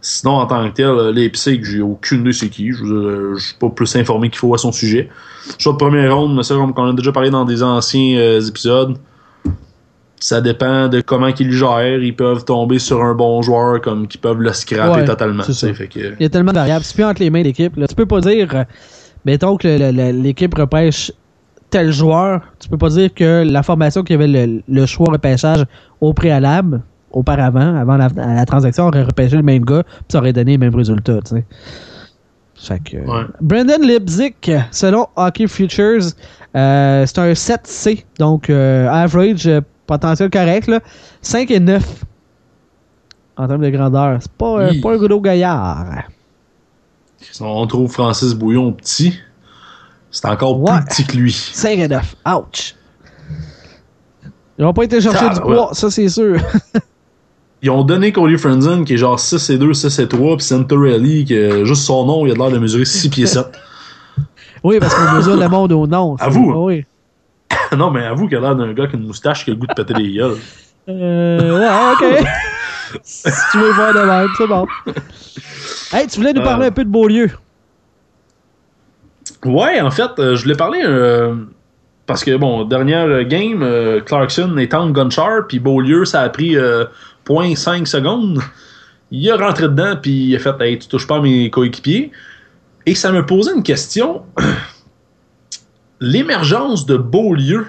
sinon, en tant que tel, Leipzig, j'ai aucune idée c'est qui. Je, suis pas plus informé qu'il faut à son sujet. Choix de première ronde, mais ça, comme on a déjà parlé dans des anciens euh, épisodes ça dépend de comment ils gèrent. Ils peuvent tomber sur un bon joueur comme qu'ils peuvent le scraper totalement. Il y a tellement de variables. C'est plus entre les mains de l'équipe. Tu peux pas dire, euh, mettons que l'équipe repêche tel joueur. Tu peux pas dire que la formation qui avait le, choix repêchage au préalable, auparavant, avant la, transaction, aurait repêché le même gars, puis ça aurait donné le même résultat. Brandon Lipzik, selon Hockey Futures, euh, c'est un 7C, donc euh, average potentiel correct. Là. 5 et 9 en termes de grandeur. C'est pas, euh, pas un gros gaillard. on trouve Francis Bouillon petit, c'est encore plus petit que lui. 5 et 9. Ouch. Ils n'ont pas été chercher du poids, ça c'est sûr. Ils ont donné Cody Frenzen qui est genre 6 et 2, 6 et 3, puis Santorelli qui est juste son nom, il a l'air de mesurer 6 pieds 7. oui, parce qu'on mesure le monde au nom. À vous. Oui. non, mais avoue qu'il a l'air d'un gars qui a une moustache qui a le goût de péter les gueules. Euh, ouais, ok. si tu veux voir de même, c'est bon. Hey, tu voulais nous parler euh. un peu de Beaulieu. Ouais, en fait, euh, je voulais parler euh, parce que, bon, dernière game, Clarkson en Gunchar, puis Beaulieu, ça a pris 0.5 secondes. Il a rentré dedans, puis il a fait Hey, tu touches pas à mes coéquipiers. Et ça me posait une question l'émergence de Beaulieu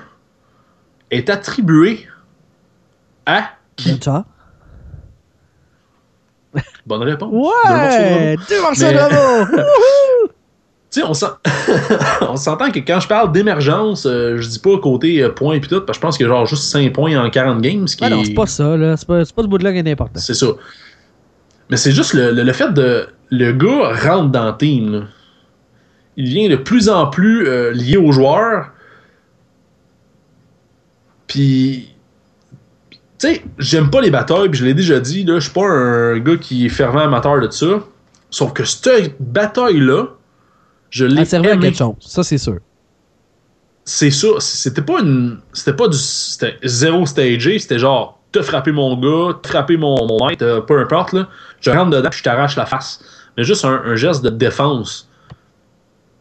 est attribuée à qui? Bonne réponse. Ouais! Deux morceaux de Tu sais, on s'entend que quand je parle d'émergence, euh, je dis pas côté euh, points et tout, parce que je pense a genre juste 5 points en 40 games. Ce qui non, c'est pas ça, là. C'est pas, pas ce bout-là qui est important. C'est ça. Mais c'est juste le, le, fait de. Le gars rentre dans le team, il vient de plus en plus euh, lié aux joueurs. Puis, tu sais, j'aime pas les batailles, puis je l'ai déjà dit, là, je suis pas un gars qui est fervent amateur de ça. Sauf que cette bataille-là, je l'ai servi à quelque chose, ça c'est sûr. C'est ça, c'était pas une. C'était pas du. C'était zéro stagé, c'était genre, te frapper mon gars, te frapper mon, mon euh, peu importe, là. Je rentre dedans, je t'arrache la face. Mais juste un geste de défense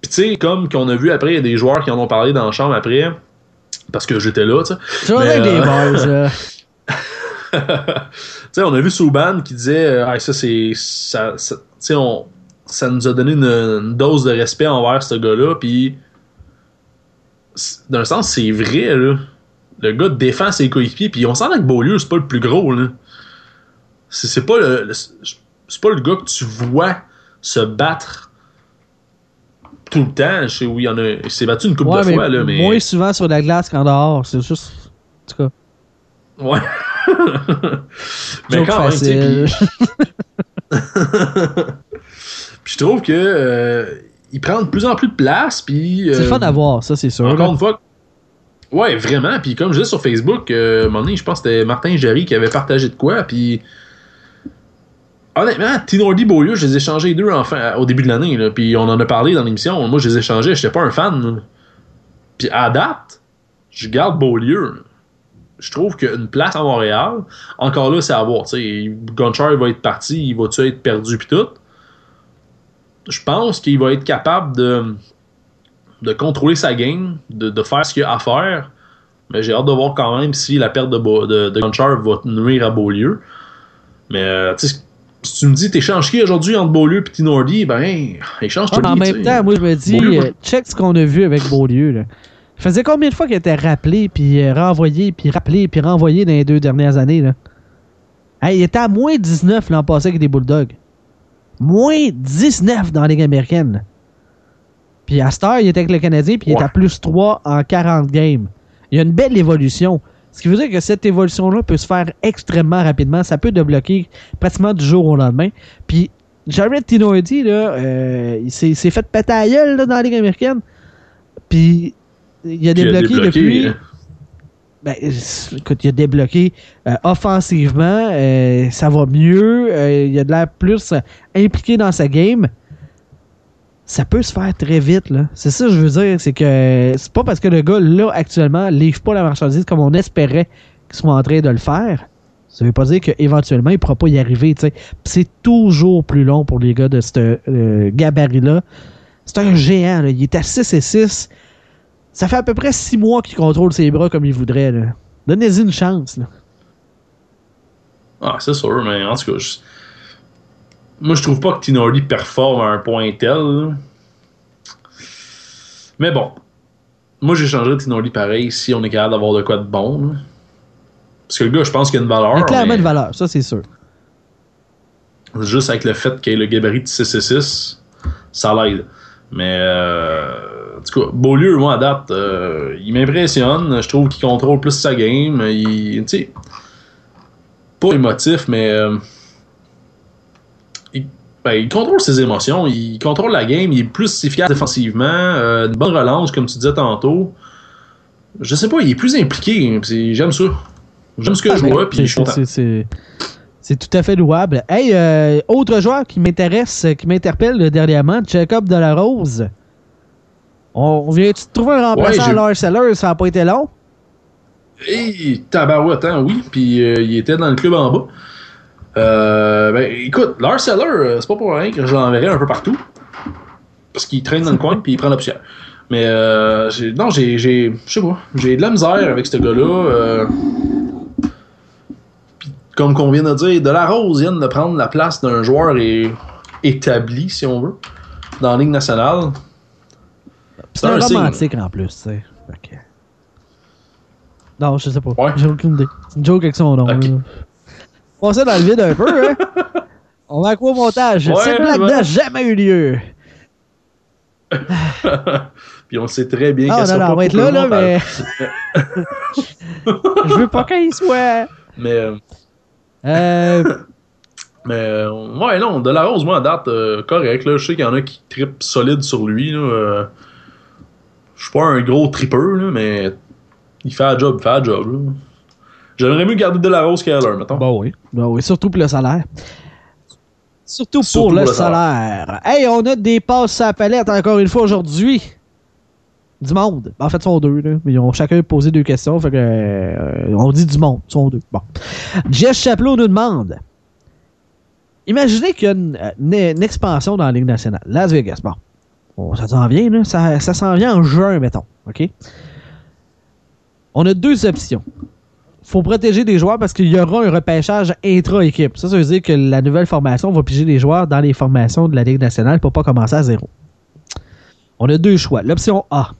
puis tu sais, comme qu'on a vu après, il y a des joueurs qui en ont parlé dans la chambre après, parce que j'étais là, tu sais. Des euh. tu sais, on a vu Souban qui disait ah, ça c'est ça, tu sais on ça nous a donné une, dose de respect envers ce gars-là puis d'un sens c'est vrai là le gars défend ses coéquipiers puis on sent que Beaulieu c'est pas le plus gros là c'est pas le c'est pas le gars que tu vois se battre tout le temps. Je sais où il y en a. Il s'est battu une couple de fois, là, mais. Moins souvent sur la glace qu'en dehors. C'est juste. En tout cas. Ouais. mais quand même, puis... je trouve que. Euh, il prend de plus en plus de place, puis. c'est fun à voir, ça, c'est sûr. Encore une fois. Ouais, vraiment. Puis comme je disais sur Facebook, euh, un moment donné, je pense que c'était Martin Jerry qui avait partagé de quoi, puis Honnêtement, Tinordi Beaulieu, je les ai changés les deux enfin, au début de l'année. Puis on en a parlé dans l'émission. Moi, je les ai changés, j'étais pas un fan. Puis à date, je garde Beaulieu. Je trouve qu'une place à Montréal, encore là, c'est à voir. Gonchar va être parti, il va-tu être perdu puis tout. Je pense qu'il va être capable de, de contrôler sa game, de, faire ce qu'il a à faire. Mais j'ai hâte de voir quand même si la perte de, de, de va nuire à Beaulieu. Mais euh, tu sais, si tu me dis, t'échanges qui aujourd'hui entre Beaulieu et Tinordi, ben, échange ah, En même temps, moi, je me dis, euh, check ce qu'on a vu avec Beaulieu. Là. Ça faisait combien de fois qu'il était rappelé, puis euh, renvoyé, puis rappelé, puis renvoyé dans les deux dernières années? Là? il était à moins 19 l'an passé avec des Bulldogs. Moins 19 dans la Ligue américaine. Puis à Star, il était avec le Canadien, puis il est à plus 3 en 40 games. Il y a une belle évolution. Ce qui veut dire que cette évolution-là peut se faire extrêmement rapidement. Ça peut débloquer pratiquement du jour au lendemain. Puis, Jared Tinoedi, là, euh, il s'est fait péter à gueule, là, dans la Ligue américaine. Puis, il a débloqué, depuis. Hein. Ben, écoute, il a débloqué euh, offensivement. Euh, ça va mieux. il a de l'air plus impliqué dans sa game. Ça peut se faire très vite. là. C'est ça que je veux dire. C'est que c'est pas parce que le gars, là, actuellement, livre pas la marchandise comme on espérait qu'il soit en train de le faire. Ça veut pas dire qu'éventuellement, il pourra pas y arriver. C'est toujours plus long pour les gars de ce euh, gabarit-là. C'est un géant. Là. Il est à 6 et 6. Ça fait à peu près 6 mois qu'il contrôle ses bras comme il voudrait. là. Donnez-y une chance. Là. Ah, c'est sûr, mais en tout cas, je- moi je trouve pas que Tinori performe à un point tel. Mais bon, moi j'échangerais Tinori pareil si on est capable d'avoir de quoi de bon. Parce que le gars, je pense qu'il a une valeur. Il y a clairement mais une valeur, ça c'est sûr. Juste avec le fait qu'il ait le gabarit de 6 et 6, ça l'aide. Mais euh, en tout cas, Beaulieu, moi, à date, euh, il m'impressionne. Je trouve qu'il contrôle plus sa game. Il, tu sais, pas émotif, mais euh, ben, il contrôle ses émotions. Il contrôle la game. Il est plus efficace défensivement. euh, une bonne relance, comme tu disais tantôt. Je sais pas, il est plus impliqué. J'aime ça. J'aime ce que Ah, je vois. Puis je suis content. c'est- tout à fait louable. Hey, euh, autre joueur qui m'intéresse, qui m'interpelle dernièrement, Jacob Delarose. On, vient-tu de trouver un remplaçant Ouais, à Lars Sellers? Ça n'a pas été long? Et tabarouette, hein, oui. Puis euh, il était dans le club en bas. Euh, ben, écoute, Lars Eller, euh, c'est pas pour rien que je l'enverrai un peu partout. Parce qu'il traîne dans le coin puis il prend la poussière. Mais euh, non, j'ai, j'ai, je sais pas, j'ai de la misère avec ce gars-là. euh. Puis, comme qu'on vient de dire, de la Rose vient de prendre la place d'un joueur établi, si on veut, dans la Ligue nationale. C'est un, un signe. romantique en plus, tu sais. Non, je sais pas. Ouais. J'ai aucune idée. C'est une joke avec son nom. On ça dans le vide un peu, hein? On va à quoi au montage? Ouais, Cette blague ouais. n'a jamais eu lieu. Puis on sait très bien Ah, qu'elle non, pas on va être pour là, là, mais. Je veux pas qu'il soit. Mais, euh, Euh, mais euh, ouais, non, de la rose, moi, à date, euh, correct. Là, je sais qu'il y en a qui tripent solide sur lui. Là, euh, je suis pas un gros tripeur, là, mais il fait la job, il fait la job. là. J'aimerais mieux garder de la rose qu'Heller, mettons. Bon, oui. Bon, oui, surtout pour le salaire. Surtout, Surtout pour le, salaire. Hey, on a des passes à la palette encore une fois aujourd'hui. Du monde. En fait, ils sont deux, là. Ils ont chacun posé deux questions. Fait que, euh, on dit du monde. Ils sont deux. Bon. Jess Chaplot nous demande Imaginez qu'il y a une, une- une expansion dans la Ligue nationale. Las Vegas. Bon. Bon, ça s'en vient, là. Ça, ça s'en vient en juin, mettons. OK? On a deux options faut protéger des joueurs parce qu'il y aura un repêchage intra-équipe. Ça, ça veut dire que la nouvelle formation va piger les joueurs dans les formations de la Ligue nationale pour pas commencer à zéro. On a deux choix. L'option A,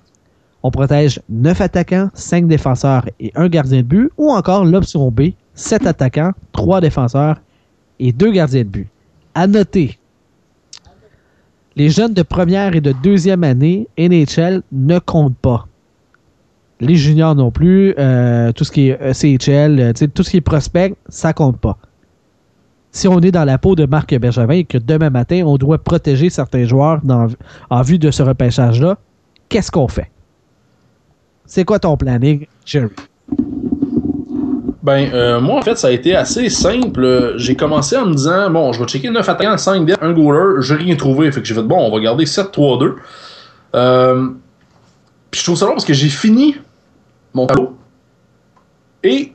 on protège 9 attaquants, 5 défenseurs et un gardien de but. Ou encore l'option B, 7 attaquants, 3 défenseurs et 2 gardiens de but. À noter, les jeunes de première et de deuxième année NHL ne comptent pas les juniors non plus, euh, tout ce qui est euh, CHL, euh, tout ce qui est prospect, ça compte pas. Si on est dans la peau de Marc Bergevin et que demain matin, on doit protéger certains joueurs dans- en vue de ce repêchage-là, qu'est-ce qu'on fait? C'est quoi ton planning, Jerry? Ben, euh, moi, en fait, ça a été assez simple. J'ai commencé en me disant, bon, je vais checker 9 attaquants, 5 def, un goaler. J'ai rien trouvé. Fait que j'ai fait, bon, on va garder 7-3-2. Euh, puis je trouve ça long parce que j'ai fini mon tableau. Et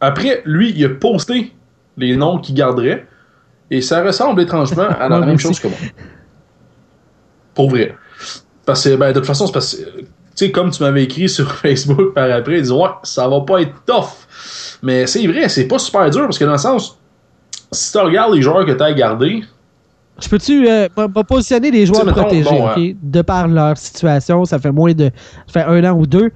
après, lui, il a posté les noms qu'il garderait. Et ça ressemble étrangement à la même chose que moi. Pour vrai. Parce que, ben, de toute façon, c'est parce que, tu sais, comme tu m'avais écrit sur Facebook par après, ils disent, ouais, ça va pas être tough. Mais c'est vrai, c'est pas super dur parce que dans le sens, si tu regardes les joueurs que tu as gardés, Je peux-tu euh, positionner les joueurs protégés, bon, OK? De par leur situation, ça fait moins de. Ça fait un an ou deux.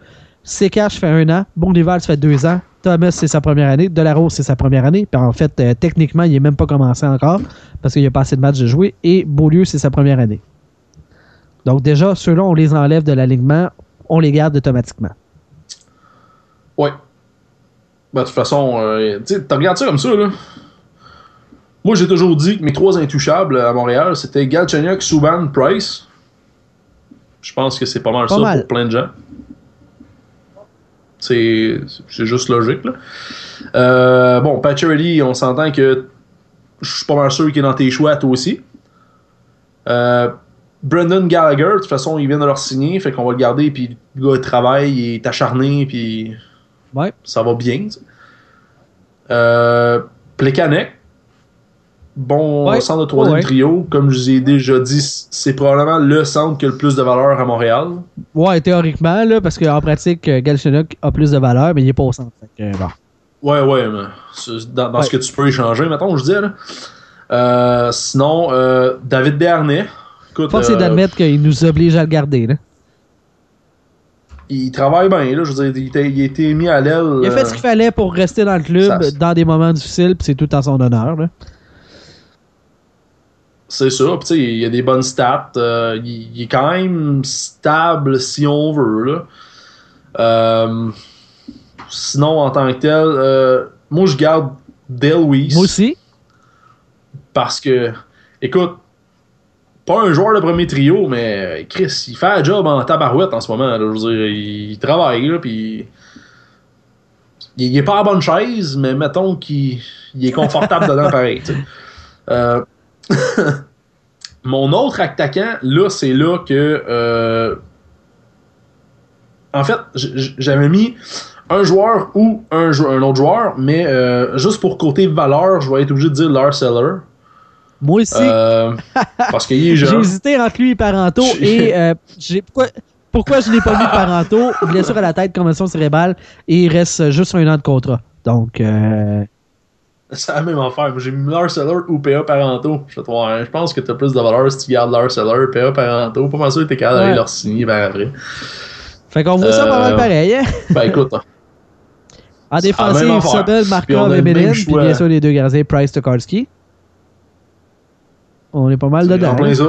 Cash fait un an. Bondival, ça fait deux ans. Thomas, c'est sa première année. Delarose, c'est sa première année. Puis en fait, euh, techniquement, il n'est même pas commencé encore parce qu'il n'y a pas assez de matchs de jouer. Et Beaulieu, c'est sa première année. Donc déjà, ceux-là, on les enlève de l'alignement. On les garde automatiquement. ouais. Ben, de toute façon, euh, tu regardes ça comme ça, là. Moi, j'ai toujours dit que mes trois intouchables à Montréal, c'était Galchenyuk, Subban, Price. Je pense que c'est pas mal Pas ça mal. pour plein de gens. C'est juste logique, là. Euh, bon, Pacioretty, on s'entend que je suis pas mal sûr qu'il est dans tes choix, toi aussi. Euh, Brendan Gallagher, de toute façon, il vient de leur signer, fait qu'on va le garder, puis le gars il travaille, il est acharné, puis Ouais. ça va bien. Euh, Plekanec, bon Ouais. centre de troisième Ouais. trio. Comme je vous ai déjà dit, c'est probablement le centre qui a le plus de valeur à Montréal. Ouais, théoriquement, là, parce qu'en pratique, euh, Galchenyuk a plus de valeur, mais il est pas au centre. Que, bon. Ouais, ouais, mais dans, dans Ouais. ce que tu peux échanger, mettons, je dis. Là. Euh, sinon, euh, David Dernay. Écoute, Force euh, d'admettre qu'il nous oblige à le garder. Là. il travaille bien, là. Je veux dire, il, a été mis à l'aile. Il a fait ce qu'il fallait pour rester dans le club ça- dans des moments difficiles, puis c'est tout en son honneur. Là. C'est ça. Puis, tu sais, il y a des bonnes stats. euh, il, il est quand même stable si on veut. Là. Euh, sinon, en tant que tel, euh, moi, je garde Dale Weiss. Moi aussi. Parce que, écoute, pas un joueur de premier trio, mais Chris, il fait un job en tabarouette en ce moment. là. je veux dire, il, travaille, là, puis il, il est pas à bonne chaise, mais mettons qu'il il est confortable dedans pareil. Euh, mon autre attaquant, là, c'est là que. euh, en fait, j'avais mis un joueur ou un, jou- un autre joueur, mais euh, juste pour côté valeur, je vais être obligé de dire Lars Eller. Moi aussi. Euh, parce qu'il est J'ai hésité entre lui et Paranto J'ai- et pourquoi, pourquoi je n'ai pas mis Paranto Blessure à la tête, convention cérébrale et il reste juste un an de contrat. Donc, euh, C'est la même affaire. J'ai mis Eller ou PA Parento. Je, ouais, je pense que t'as plus de valeur si tu gardes Lars Eller, PA Parento. Pas mal sûr que t'es capable d'aller leur signer ben après. fait qu'on voit ça pas mal Euh, pareil. hein? Ben écoute, hein. En défensive. Sobel, Markov et Mélène, puis bien sûr les deux gardiens Price Tokarski. On est pas mal dedans. en plein ça.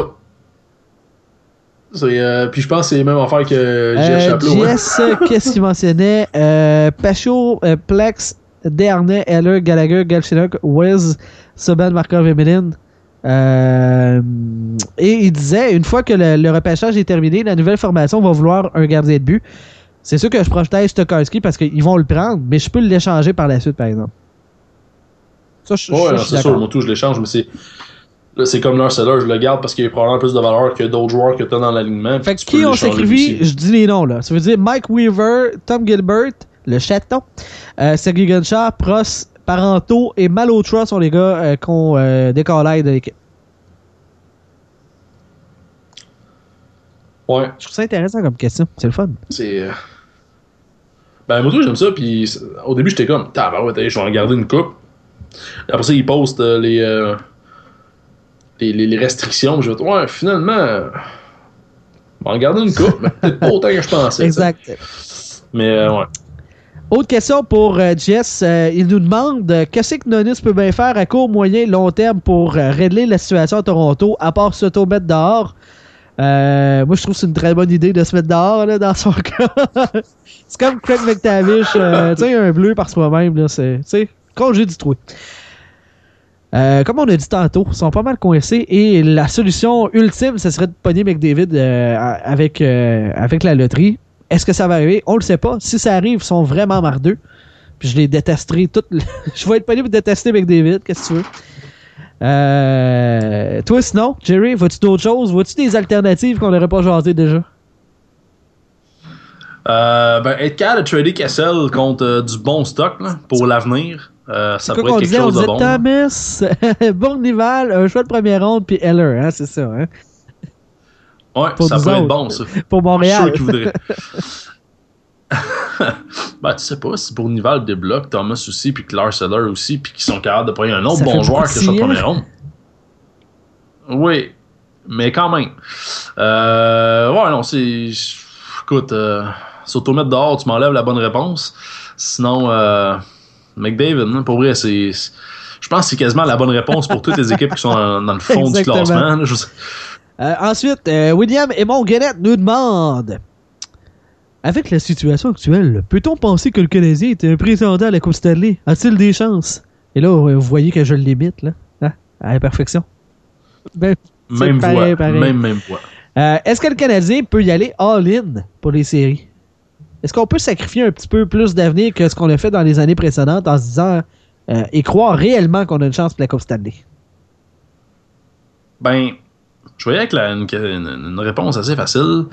C'est, euh, puis je pense que c'est la même affaire que Jess Euh, Chaplot. hein. Jess, qu'est-ce qu'il mentionnait? Euh, Pacho, euh, Plex, Dernay, Heller, Gallagher, Galchenyuk, Wes, Subban, Markov et Melin. Euh, et il disait, une fois que le, le repêchage est terminé, la nouvelle formation va vouloir un gardien de but. C'est sûr que je projetais Stokarski parce qu'ils vont le prendre, mais je peux l'échanger par la suite, par exemple. Ça, je, Ouais, c'est sûr, moi tout, je l'échange, mais c'est. C'est comme Lars Eller, je le garde parce qu'il a probablement plus de valeur que d'autres joueurs que t'as dans l'alignement. Fait que tu qui ont aussi. je dis les noms là. Ça veut dire Mike Weaver, Tom Gilbert, le chaton, euh, Sergei Gonchar, Prost, Parento et Malotra sont les gars euh, qu'on euh, de l'équipe. Ouais, Je trouve ça intéressant comme question. C'est le fun. c'est. euh, Ben, moi, j'aime ça. Puis au début, j'étais comme, tabarouette, hey, je vais en garder une coupe. Après ça, ils postent euh, les, euh, les, les- les restrictions. Je vais dire, ouais, finalement, on va en garder une coupe, mais peut-être pas autant que je pensais. Exact. Mais, euh, ouais. Autre question pour euh, Jess. Euh, il nous demande euh, qu'est-ce que Nonis peut bien faire à court, moyen, long terme pour euh, régler la situation à Toronto, à part s'auto-mettre dehors? Euh, moi, je trouve que c'est une très bonne idée de se mettre dehors là, dans son cas. c'est comme Craig McTavish, euh, tu un bleu par soi-même. C'est, congé du trou. Euh, comme on a dit tantôt, ils sont pas mal coincés et la solution ultime, ce serait de pogner McDavid euh, avec, euh, avec la loterie. Est-ce que ça va arriver? On le sait pas. Si ça arrive, ils sont vraiment mardeux. Puis je les détesterai toutes. je vais être pogné pour détester McDavid. Qu'est-ce que tu veux? Euh, toi, sinon, Jerry, vois-tu d'autres choses? Vois-tu des alternatives qu'on n'aurait pas jasé déjà? Euh, ben, être capable de trader Kessel contre euh, du bon stock là, pour l'avenir, euh, ça pourrait être quelque disait? On chose de disait bon. Thomas, Bournival, un choix de première ronde, puis Heller, hein, c'est ça, hein? Ouais, pour ça pourrait être bon, ça. Pour Je suis Montréal. sûr qu'ils voudraient. ben, tu sais pas, si Bournival débloque, Thomas aussi, puis que Lars Eller aussi, puis qu'ils sont capables de prendre un autre Ça bon joueur que hein? première ronde. Oui, mais quand même. Euh, ouais, non, c'est. Écoute, euh, s'auto-mettre dehors, tu m'enlèves la bonne réponse. Sinon, euh, McDavid, hein, pour vrai, c'est. Je pense que c'est quasiment la bonne réponse pour toutes les équipes qui sont dans, dans le fond du classement. là. Je Euh, ensuite, euh, William Aymon Guenette nous demande Avec la situation actuelle, peut-on penser que le Canadien est un prétendant à la Coupe Stanley? A-t-il des chances? Et là, vous voyez que je le limite, là, hein, à la perfection. Ben, Même pareil, voix. pareil. Même, même voix. Euh, Est-ce que le Canadien peut y aller all-in pour les séries? Est-ce qu'on peut sacrifier un petit peu plus d'avenir que ce qu'on a fait dans les années précédentes en se disant euh, et croire réellement qu'on a une chance pour la Coupe Stanley? Ben, Je voyais avec une, réponse assez facile.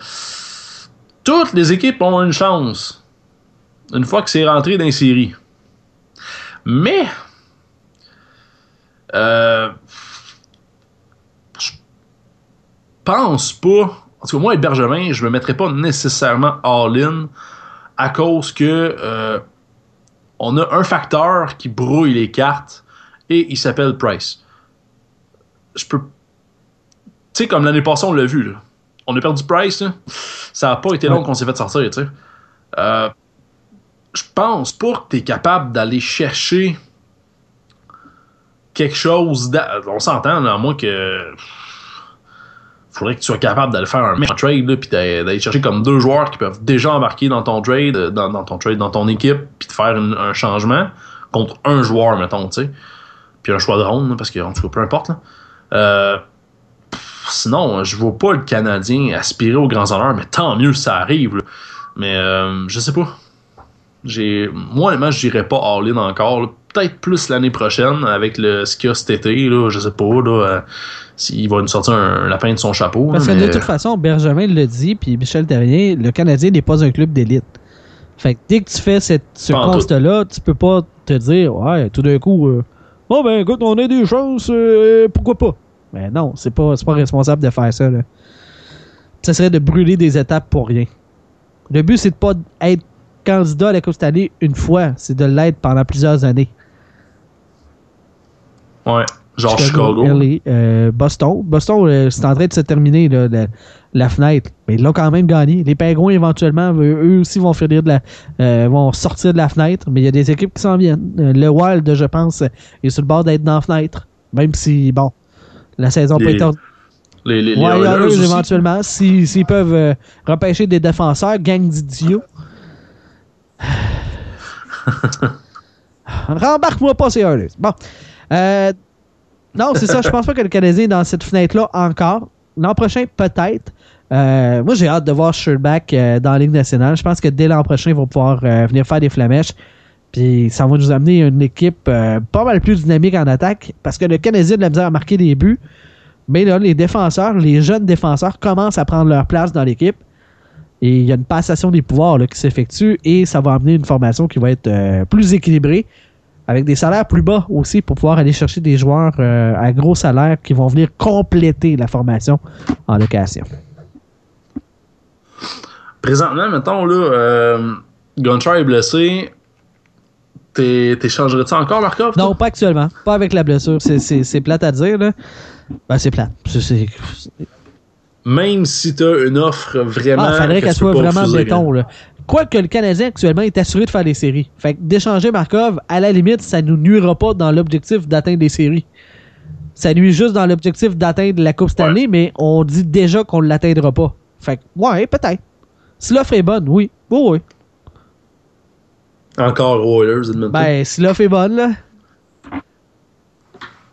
Toutes les équipes ont une chance une fois que c'est rentré dans les séries. Mais, euh, je pense pas. En tout cas, moi, et Bergevin, je me mettrais pas nécessairement all-in à cause que euh, on a un facteur qui brouille les cartes et il s'appelle Price. Je peux. Tu sais, comme l'année passée, on l'a vu. On a perdu Price. Ça n'a pas été long qu'on s'est fait sortir. Tu sais. Euh, je pense pas que tu es capable d'aller chercher quelque chose. On s'entend, à moins que. Faudrait que tu sois capable d'aller faire un trade, puis d'aller chercher comme deux joueurs qui peuvent déjà embarquer dans ton trade, dans, ton trade, dans ton équipe, puis de faire un changement contre un joueur, mettons, tu sais. Puis un choix de ronde, parce que, en tout cas, peu importe. Euh, sinon, je vois pas le Canadien aspirer aux grands honneurs, mais tant mieux ça arrive. Mais euh, je sais pas. J'ai moi honnêtement je dirais pas all-in encore peut-être plus l'année prochaine avec le ce qu'il y a cet été là, je sais pas là euh, s'il va nous sortir un, lapin de son chapeau parce que de toute façon Benjamin le dit puis Michel Terrien le Canadien n'est pas un club d'élite. Fait que dès que tu fais cette, ce constat là tu peux pas te dire ouais tout d'un coup euh, oh ben écoute on a des chances euh, pourquoi pas mais non c'est pas pas responsable de faire ça là ça serait de brûler des étapes pour rien le but c'est de pas être candidat à la Coupe Stanley une fois, c'est de l'être pendant plusieurs années. Ouais, genre Chicago. Euh, Boston. Boston, euh, c'est en train de se terminer la, fenêtre. Mais ils l'ont quand même gagné. Les Pingouins, éventuellement, eux, aussi vont, finir de la, euh, vont sortir de la fenêtre. Mais il y a des équipes qui s'en viennent. le Wild, je pense, est sur le bord d'être dans la fenêtre. Même si, bon, la saison peut être les, les, les éventuellement, s'ils peuvent repêcher des défenseurs, gang d'idiots. Rembarque-moi pas ces Oilers. Bon. Euh, non, c'est ça. Je pense pas que le Canadien est dans cette fenêtre-là encore. L'an prochain, peut-être. Euh, moi, j'ai hâte de voir Shirtback euh, dans la Ligue nationale. Je pense que dès l'an prochain, il va pouvoir venir faire des flamèches. Puis ça va nous amener une équipe pas mal plus dynamique en attaque. Parce que le Canadien a de la misère à marquer des buts. Mais là, les défenseurs, les jeunes défenseurs commencent à prendre leur place dans l'équipe. Et il y a une passation des pouvoirs qui s'effectue et ça va amener une formation qui va être euh, plus équilibrée avec des salaires plus bas aussi pour pouvoir aller chercher des joueurs euh, à gros salaires qui vont venir compléter la formation en location. Présentement, mettons, là, euh, est blessé. T'échangerais-tu encore, Markov? Non, pas actuellement. Pas avec la blessure. C'est plate à dire. Là. Ben, c'est plate. C'est même si tu as une offre vraiment. Ah, faudrait qu'elle soit vraiment béton. Là. Quoique le Canadien actuellement est assuré de faire des séries. Fait que d'échanger Markov, à la limite, ça nous nuira pas dans l'objectif d'atteindre des séries. Ça nuit juste dans l'objectif d'atteindre la Coupe Stanley, mais on dit déjà qu'on ne l'atteindra pas. Fait que, ouais, peut-être. Si l'offre est bonne, oui. Oui, oui. Encore Oilers, Edmonton. Ben, si l'offre est bonne, là.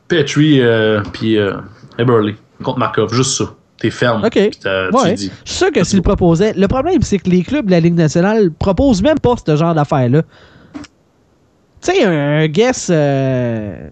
Petrie, euh, puis euh, Eberly contre Markov, juste ça. T'es ferme. OK. Ouais. Je suis sûr que s'il proposait. Le problème, c'est que les clubs de la Ligue nationale proposent même pas ce genre d'affaires-là. Tu sais, un guess. Euh...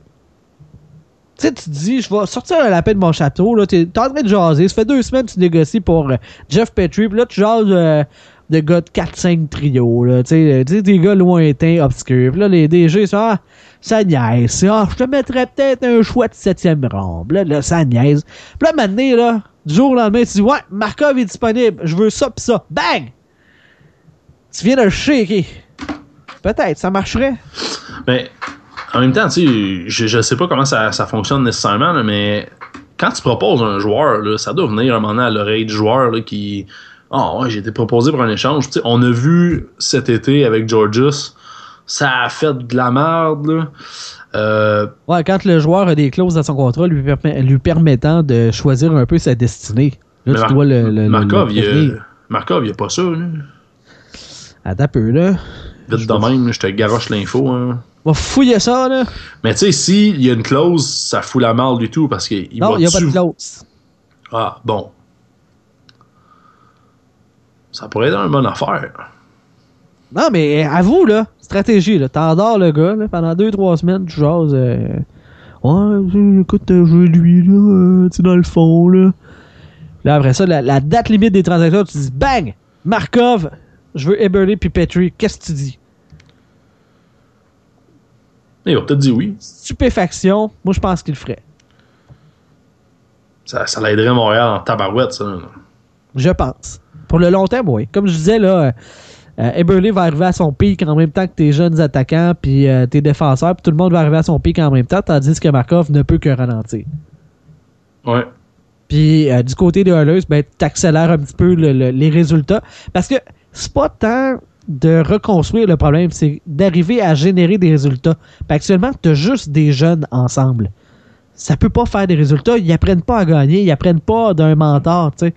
Tu sais, tu te dis, je vais sortir un lapin de mon château. Là, t'es en train de jaser. Ça fait deux semaines que tu négocies pour euh, Jeff Petrie. Puis là, tu jases euh, de gars de 4-5 trios. Tu sais, des gars lointains, obscurs. Puis là, les DG sont. Ah, ça niaise. Ah, je te mettrais peut-être un choix de septième rang. Là, là, ça niaise. Puis là, maintenant, là, du jour au lendemain, tu dis Ouais, Markov est disponible, je veux ça pis ça. Bang! Tu viens de shaker. Peut-être, ça marcherait. Mais en même temps, tu je, je sais pas comment ça, ça fonctionne nécessairement, mais quand tu proposes un joueur, là, ça doit venir un moment à l'oreille du joueur là, qui. Ah oh, ouais, j'ai été proposé pour un échange. on a vu cet été avec Georges, ça a fait de la merde. Là. Euh, ouais, quand le joueur a des clauses dans son contrat lui, lui permettant de choisir un peu sa destinée. Là, tu dois le. le Markov, il Markov, il a pas ça. Là. Attends un peu, là. Vite de même, je te garoche l'info. Hein. Va fouiller ça, là. Mais tu sais, s'il y a une clause, ça fout la malle du tout parce qu'il Non, il n'y a pas de clause. Ah, bon. Ça pourrait être une bonne affaire. Non, mais à vous, là, stratégie, là. T'endors le gars, là, pendant deux, trois semaines, tu jases. Euh, ouais, écoute, je lui, là, euh, tu dans le fond, là. Là, après ça, la, date limite des transactions, tu dis bang! Markov, je veux Eberle puis Petrie. Qu'est-ce que tu dis? Il va peut-être dire oui. Stupéfaction, moi je pense qu'il le ferait. Ça, ça l'aiderait Montréal en tabarouette, ça. Je pense. Pour le long terme, oui. Comme je disais, là, euh, Eberle va arriver à son pic en même temps que tes jeunes attaquants puis euh, tes défenseurs, puis tout le monde va arriver à son pic en même temps, tandis que Markov ne peut que ralentir. Ouais. Puis euh, du côté des Oilers, ben, accélères un petit peu les résultats. Parce que c'est pas tant de reconstruire le problème, c'est d'arriver à générer des résultats. Puis actuellement, tu as juste des jeunes ensemble. Ça peut pas faire des résultats. Ils apprennent pas à gagner. Ils apprennent pas d'un mentor, tu sais.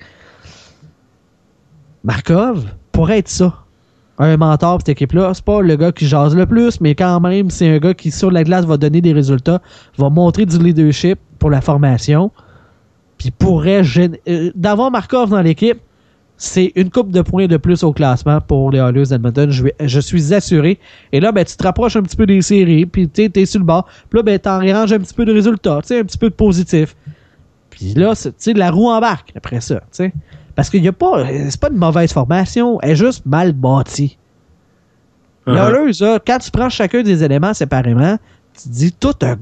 Markov pourrait être ça. Un mentor pour cette équipe-là. C'est pas le gars qui jase le plus, mais quand même, c'est un gars qui, sur la glace, va donner des résultats, va montrer du leadership pour la formation puis pourrait euh, d'avoir Markov dans l'équipe, c'est une coupe de points de plus au classement pour les Oilers d'Edmonton. Je, suis assuré. Et là, ben, tu te rapproches un petit peu des séries, puis tu es sur le bord. Puis là, ben, tu ranges un petit peu de résultats, un petit peu de positif. Puis là, la roue embarque après ça. sais. Parce qu'il n'y a pas. C'est pas une mauvaise formation, elle est juste mal bâtie. Uh-huh. Oilers, quand tu prends chacun des éléments séparément, tu te dis tout a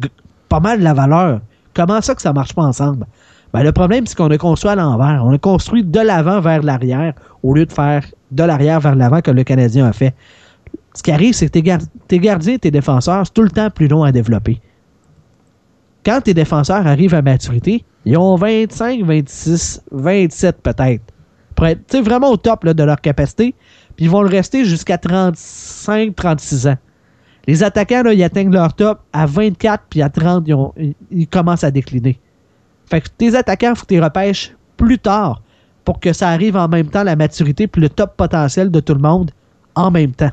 pas mal de la valeur. Comment ça que ça marche pas ensemble? Ben, le problème, c'est qu'on a construit à l'envers. On a construit de l'avant vers l'arrière au lieu de faire de l'arrière vers l'avant comme le Canadien a fait. Ce qui arrive, c'est que tes, tes gardiens et tes défenseurs, c'est tout le temps plus long à développer. Quand tes défenseurs arrivent à maturité, ils ont 25, 26, 27 peut-être. Pour être vraiment au top de leur capacité. Puis ils vont le rester jusqu'à 35, 36 ans. Les attaquants, là, ils atteignent leur top à 24 puis à 30, ils commencent à décliner. Fait que tes attaquants, faut que tu les repêches plus tard pour que ça arrive en même temps la maturité puis le top potentiel de tout le monde en même temps.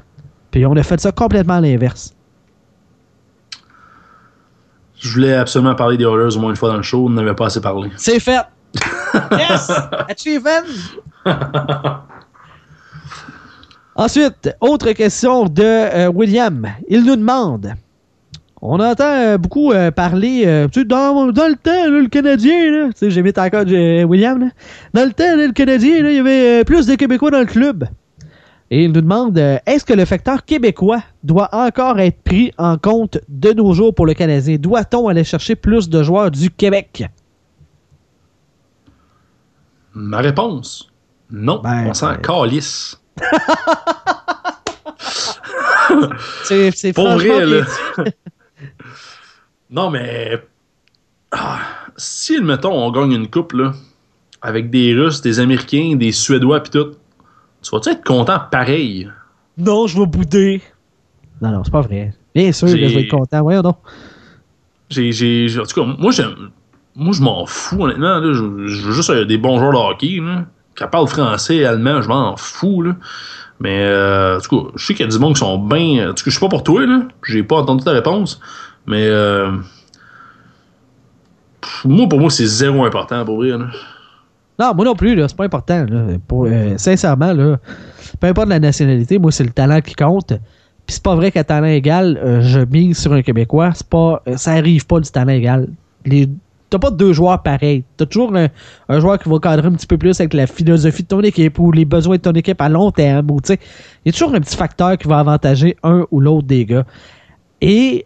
Puis on a fait ça complètement à l'inverse. Je voulais absolument parler des Oilers au moins une fois dans le show, on n'avait pas assez parlé. C'est fait! yes! Achievement! Ensuite, autre question de euh, William. Il nous demande on entend euh, beaucoup euh, parler, euh, tu sais, dans, dans, le temps, le Canadien, là, tu sais, j'imite encore William, dans le temps, le Canadien, il y avait plus de Québécois dans le club. Et il nous demande, est-ce que le facteur québécois doit encore être pris en compte de nos jours pour le Canadien? Doit-on aller chercher plus de joueurs du Québec? Ma réponse, non. Ben, on s'en ben... calisse. c'est Pour vrai, là. Non, mais. Ah, si, mettons, on gagne une coupe, là, avec des Russes, des Américains, des Suédois, pis tout, tu vas-tu être content pareil? Non, je vais bouder. Non, non, c'est pas vrai. Bien sûr que je vais être content. Voyons donc. J'ai, j'ai, en tout cas, moi, j'aime. Moi, je m'en fous, honnêtement. Là, je, veux juste euh, des bons joueurs de hockey. Là, qui parlent français et allemand, je m'en fous. Là. Mais, euh, en tout cas, je sais qu'il y a du monde qui sont bien. En tout cas, je suis pas pour toi. là. J'ai pas entendu ta réponse. Mais euh, moi, pour moi, c'est zéro important pour vrai. Non, moi non plus, c'est pas important. Euh, sincèrement, là, peu importe la nationalité, moi, c'est le talent qui compte. Puis c'est pas vrai qu'à talent égal, euh, je mise sur un Québécois. C'est pas, ça arrive pas du talent égal. T'as pas deux joueurs pareils. T'as toujours un, joueur qui va cadrer un petit peu plus avec la philosophie de ton équipe ou les besoins de ton équipe à long terme. il y a toujours un petit facteur qui va avantager un ou l'autre des gars. Et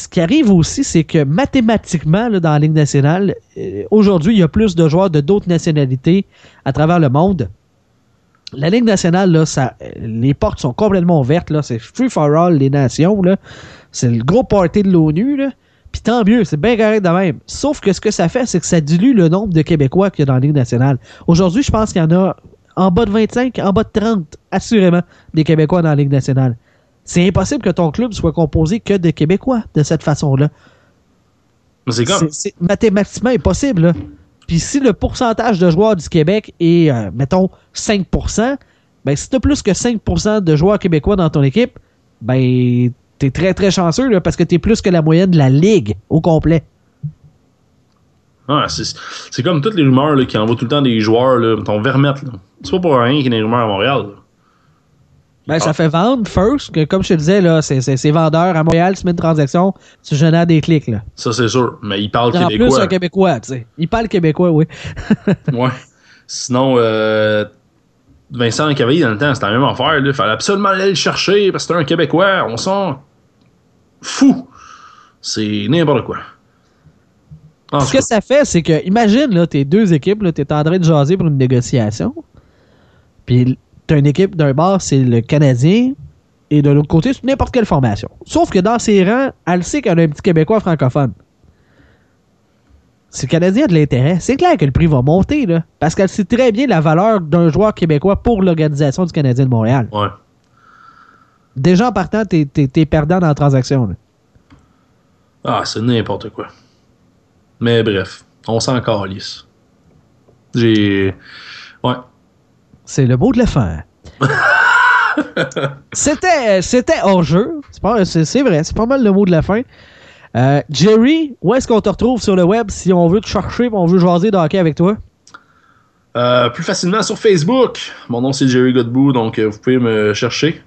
ce qui arrive aussi, c'est que mathématiquement, dans la Ligue nationale, euh, aujourd'hui, il y a plus de joueurs de d'autres nationalités à travers le monde. La Ligue nationale, les portes sont complètement ouvertes. C'est free for all, les nations. C'est le gros party de l'ONU. Puis tant mieux, c'est bien correct de même. Sauf que ce que ça fait, c'est que ça dilue le nombre de Québécois qu'il y a dans la Ligue nationale. Aujourd'hui, je pense qu'il y en a en bas de 25, en bas de 30, assurément, des Québécois dans la Ligue nationale. C'est impossible que ton club soit composé que de Québécois de cette façon-là. C'est comme. C'est mathématiquement impossible. Puis si le pourcentage de joueurs du Québec est, euh, mettons, 5%, ben si t'as plus que 5% de joueurs québécois dans ton équipe, ben t'es très très chanceux là, parce que t'es plus que la moyenne de la ligue au complet. c'est comme toutes les rumeurs qui envoient tout le temps des joueurs, là, ton Vermette. C'est pas pour rien qu'il y ait des rumeurs à Montréal. Ben, ça ah. fait vendre, first, que comme je te disais, là, c'est vendeurs à Montréal, tu mets une transaction, tu génères des clics. Là. Ça, c'est sûr. Mais il parle québécois. En plus, un québécois, tu sais. Il parle québécois, oui. ouais. Sinon, euh, Vincent Cavalier, dans le temps, c'était la même affaire. Il fallait absolument aller le chercher parce que c'était un Québécois. On sent fou. C'est n'importe quoi. Ce que ça fait, c'est que, imagine, là, tes deux équipes, tu es en train de jaser pour une négociation. Puis, tu as une équipe d'un bord, c'est le Canadien. Et de l'autre côté, c'est n'importe quelle formation. Sauf que dans ses rangs, elle sait qu'il y a un petit Québécois francophone. Si le Canadien a de l'intérêt, c'est clair que le prix va monter, là. Parce qu'elle sait très bien la valeur d'un joueur québécois pour l'organisation du Canadien de Montréal. Ouais. Déjà en partant, t'es, perdant dans la transaction. Là. Ah, c'est n'importe quoi. Mais bref, on s'en calisse. J'ai. Ouais. C'est le beau de la fin. c'était, c'était hors jeu. C'est, vrai, c'est pas mal le mot de la fin. Euh, Jerry, où est-ce qu'on te retrouve sur le web si on veut te chercher et on veut jaser de hockey avec toi? Euh, plus facilement sur Facebook. Mon nom c'est Jerry Godbout, donc euh, vous pouvez me chercher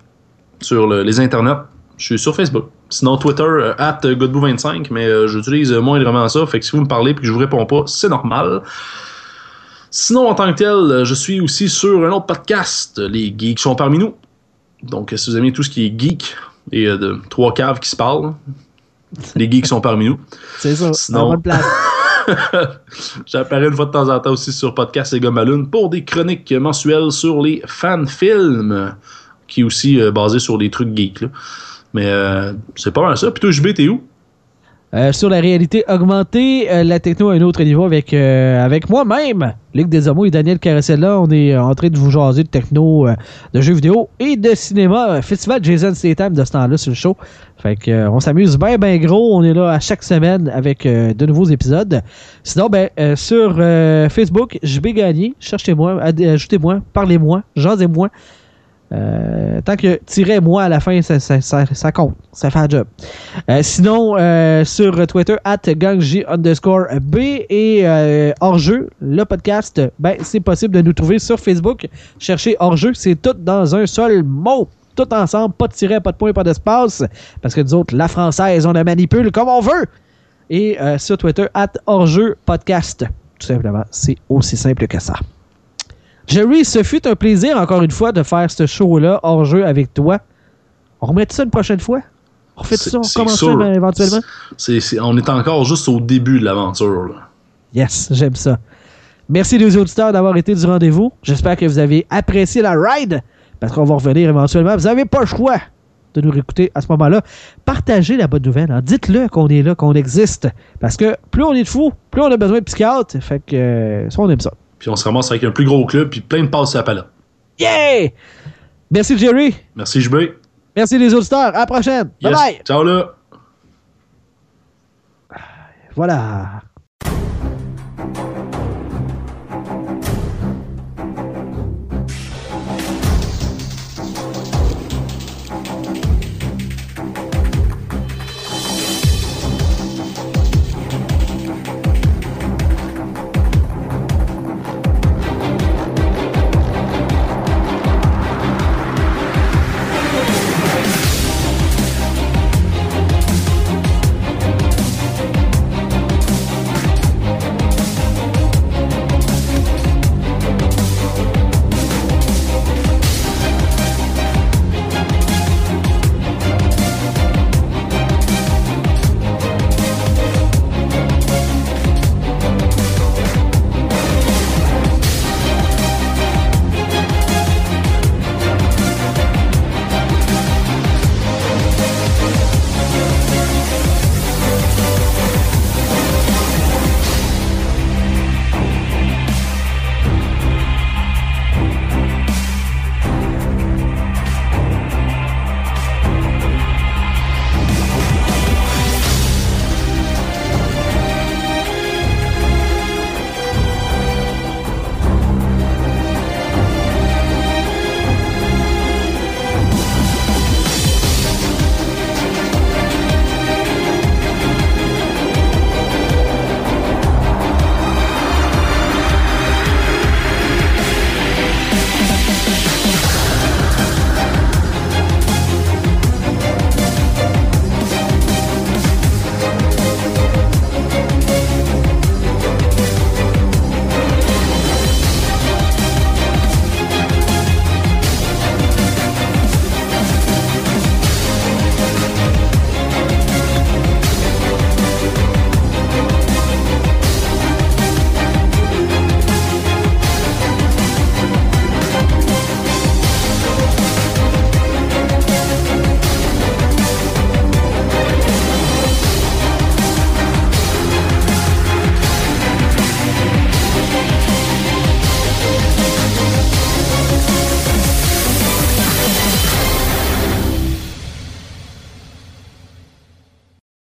sur les internets. Je suis sur Facebook. Sinon, Twitter, at Godbout25, mais j'utilise moindrement ça. Fait que si vous me parlez et que je vous réponds pas, c'est normal. Sinon, en tant que tel, euh, je suis aussi sur un autre podcast, Les Geeks sont parmi nous. Donc, si vous aimez tout ce qui est geek et de trois caves qui se parlent, les geeks sont parmi nous. C'est ça, Sinon... place. J'apparais une fois de temps en temps aussi sur Podcast et Gomaloon pour des chroniques mensuelles sur les fan films, qui est aussi basé sur les trucs geeks. Là. Mais euh, c'est pas mal ça. Puis toi, JB, t'es où? Euh, sur la réalité augmentée, euh, la techno à un autre niveau avec, avec moi-même, Luc Desormeaux et Daniel Caracella. On est en train de vous jaser de techno, de jeux vidéo et de cinéma. Festival Jason Statham de ce temps-là sur le show. Fait que, on s'amuse bien, bien gros. On est là à chaque semaine avec de nouveaux épisodes. Sinon, ben, sur Facebook, JB Gagné, cherchez-moi, ajoutez-moi, parlez-moi, jasez-moi. Euh, tant que tirer moi à la fin, ça, compte. Ça fait un job. Euh, sinon, euh, sur Twitter, at gangj underscore B et hors-jeu, le podcast, ben, c'est possible de nous trouver sur Facebook. Cherchez hors-jeu, c'est tout dans un seul mot. Tout ensemble, pas de tiret, pas de point, pas d'espace. Parce que nous autres, la française, on la manipule comme on veut. Et sur Twitter, at hors-jeu podcast. Tout simplement, c'est aussi simple que ça. Jerry, ce fut un plaisir, encore une fois, de faire ce show-là hors jeu avec toi. On remet ça une prochaine fois? On refait ça, on commence ça ben, éventuellement? on est encore juste au début de l'aventure. Yes, j'aime ça. Merci les auditeurs d'avoir été du rendez-vous. J'espère que vous avez apprécié la ride, parce qu'on va revenir éventuellement. Vous n'avez pas le choix de nous réécouter à ce moment-là. Partagez la bonne nouvelle. Hein. Dites-le qu'on est là, qu'on existe. Parce que plus on est de fous, plus on a besoin de psychiatres. Fait que euh, ça, on aime ça. Puis on se ramasse avec un plus gros club, puis plein de passes à la palette. Yeah! Merci Jerry. Merci JB. Merci les auditeurs. À la prochaine. Bye bye. Ciao là. Voilà.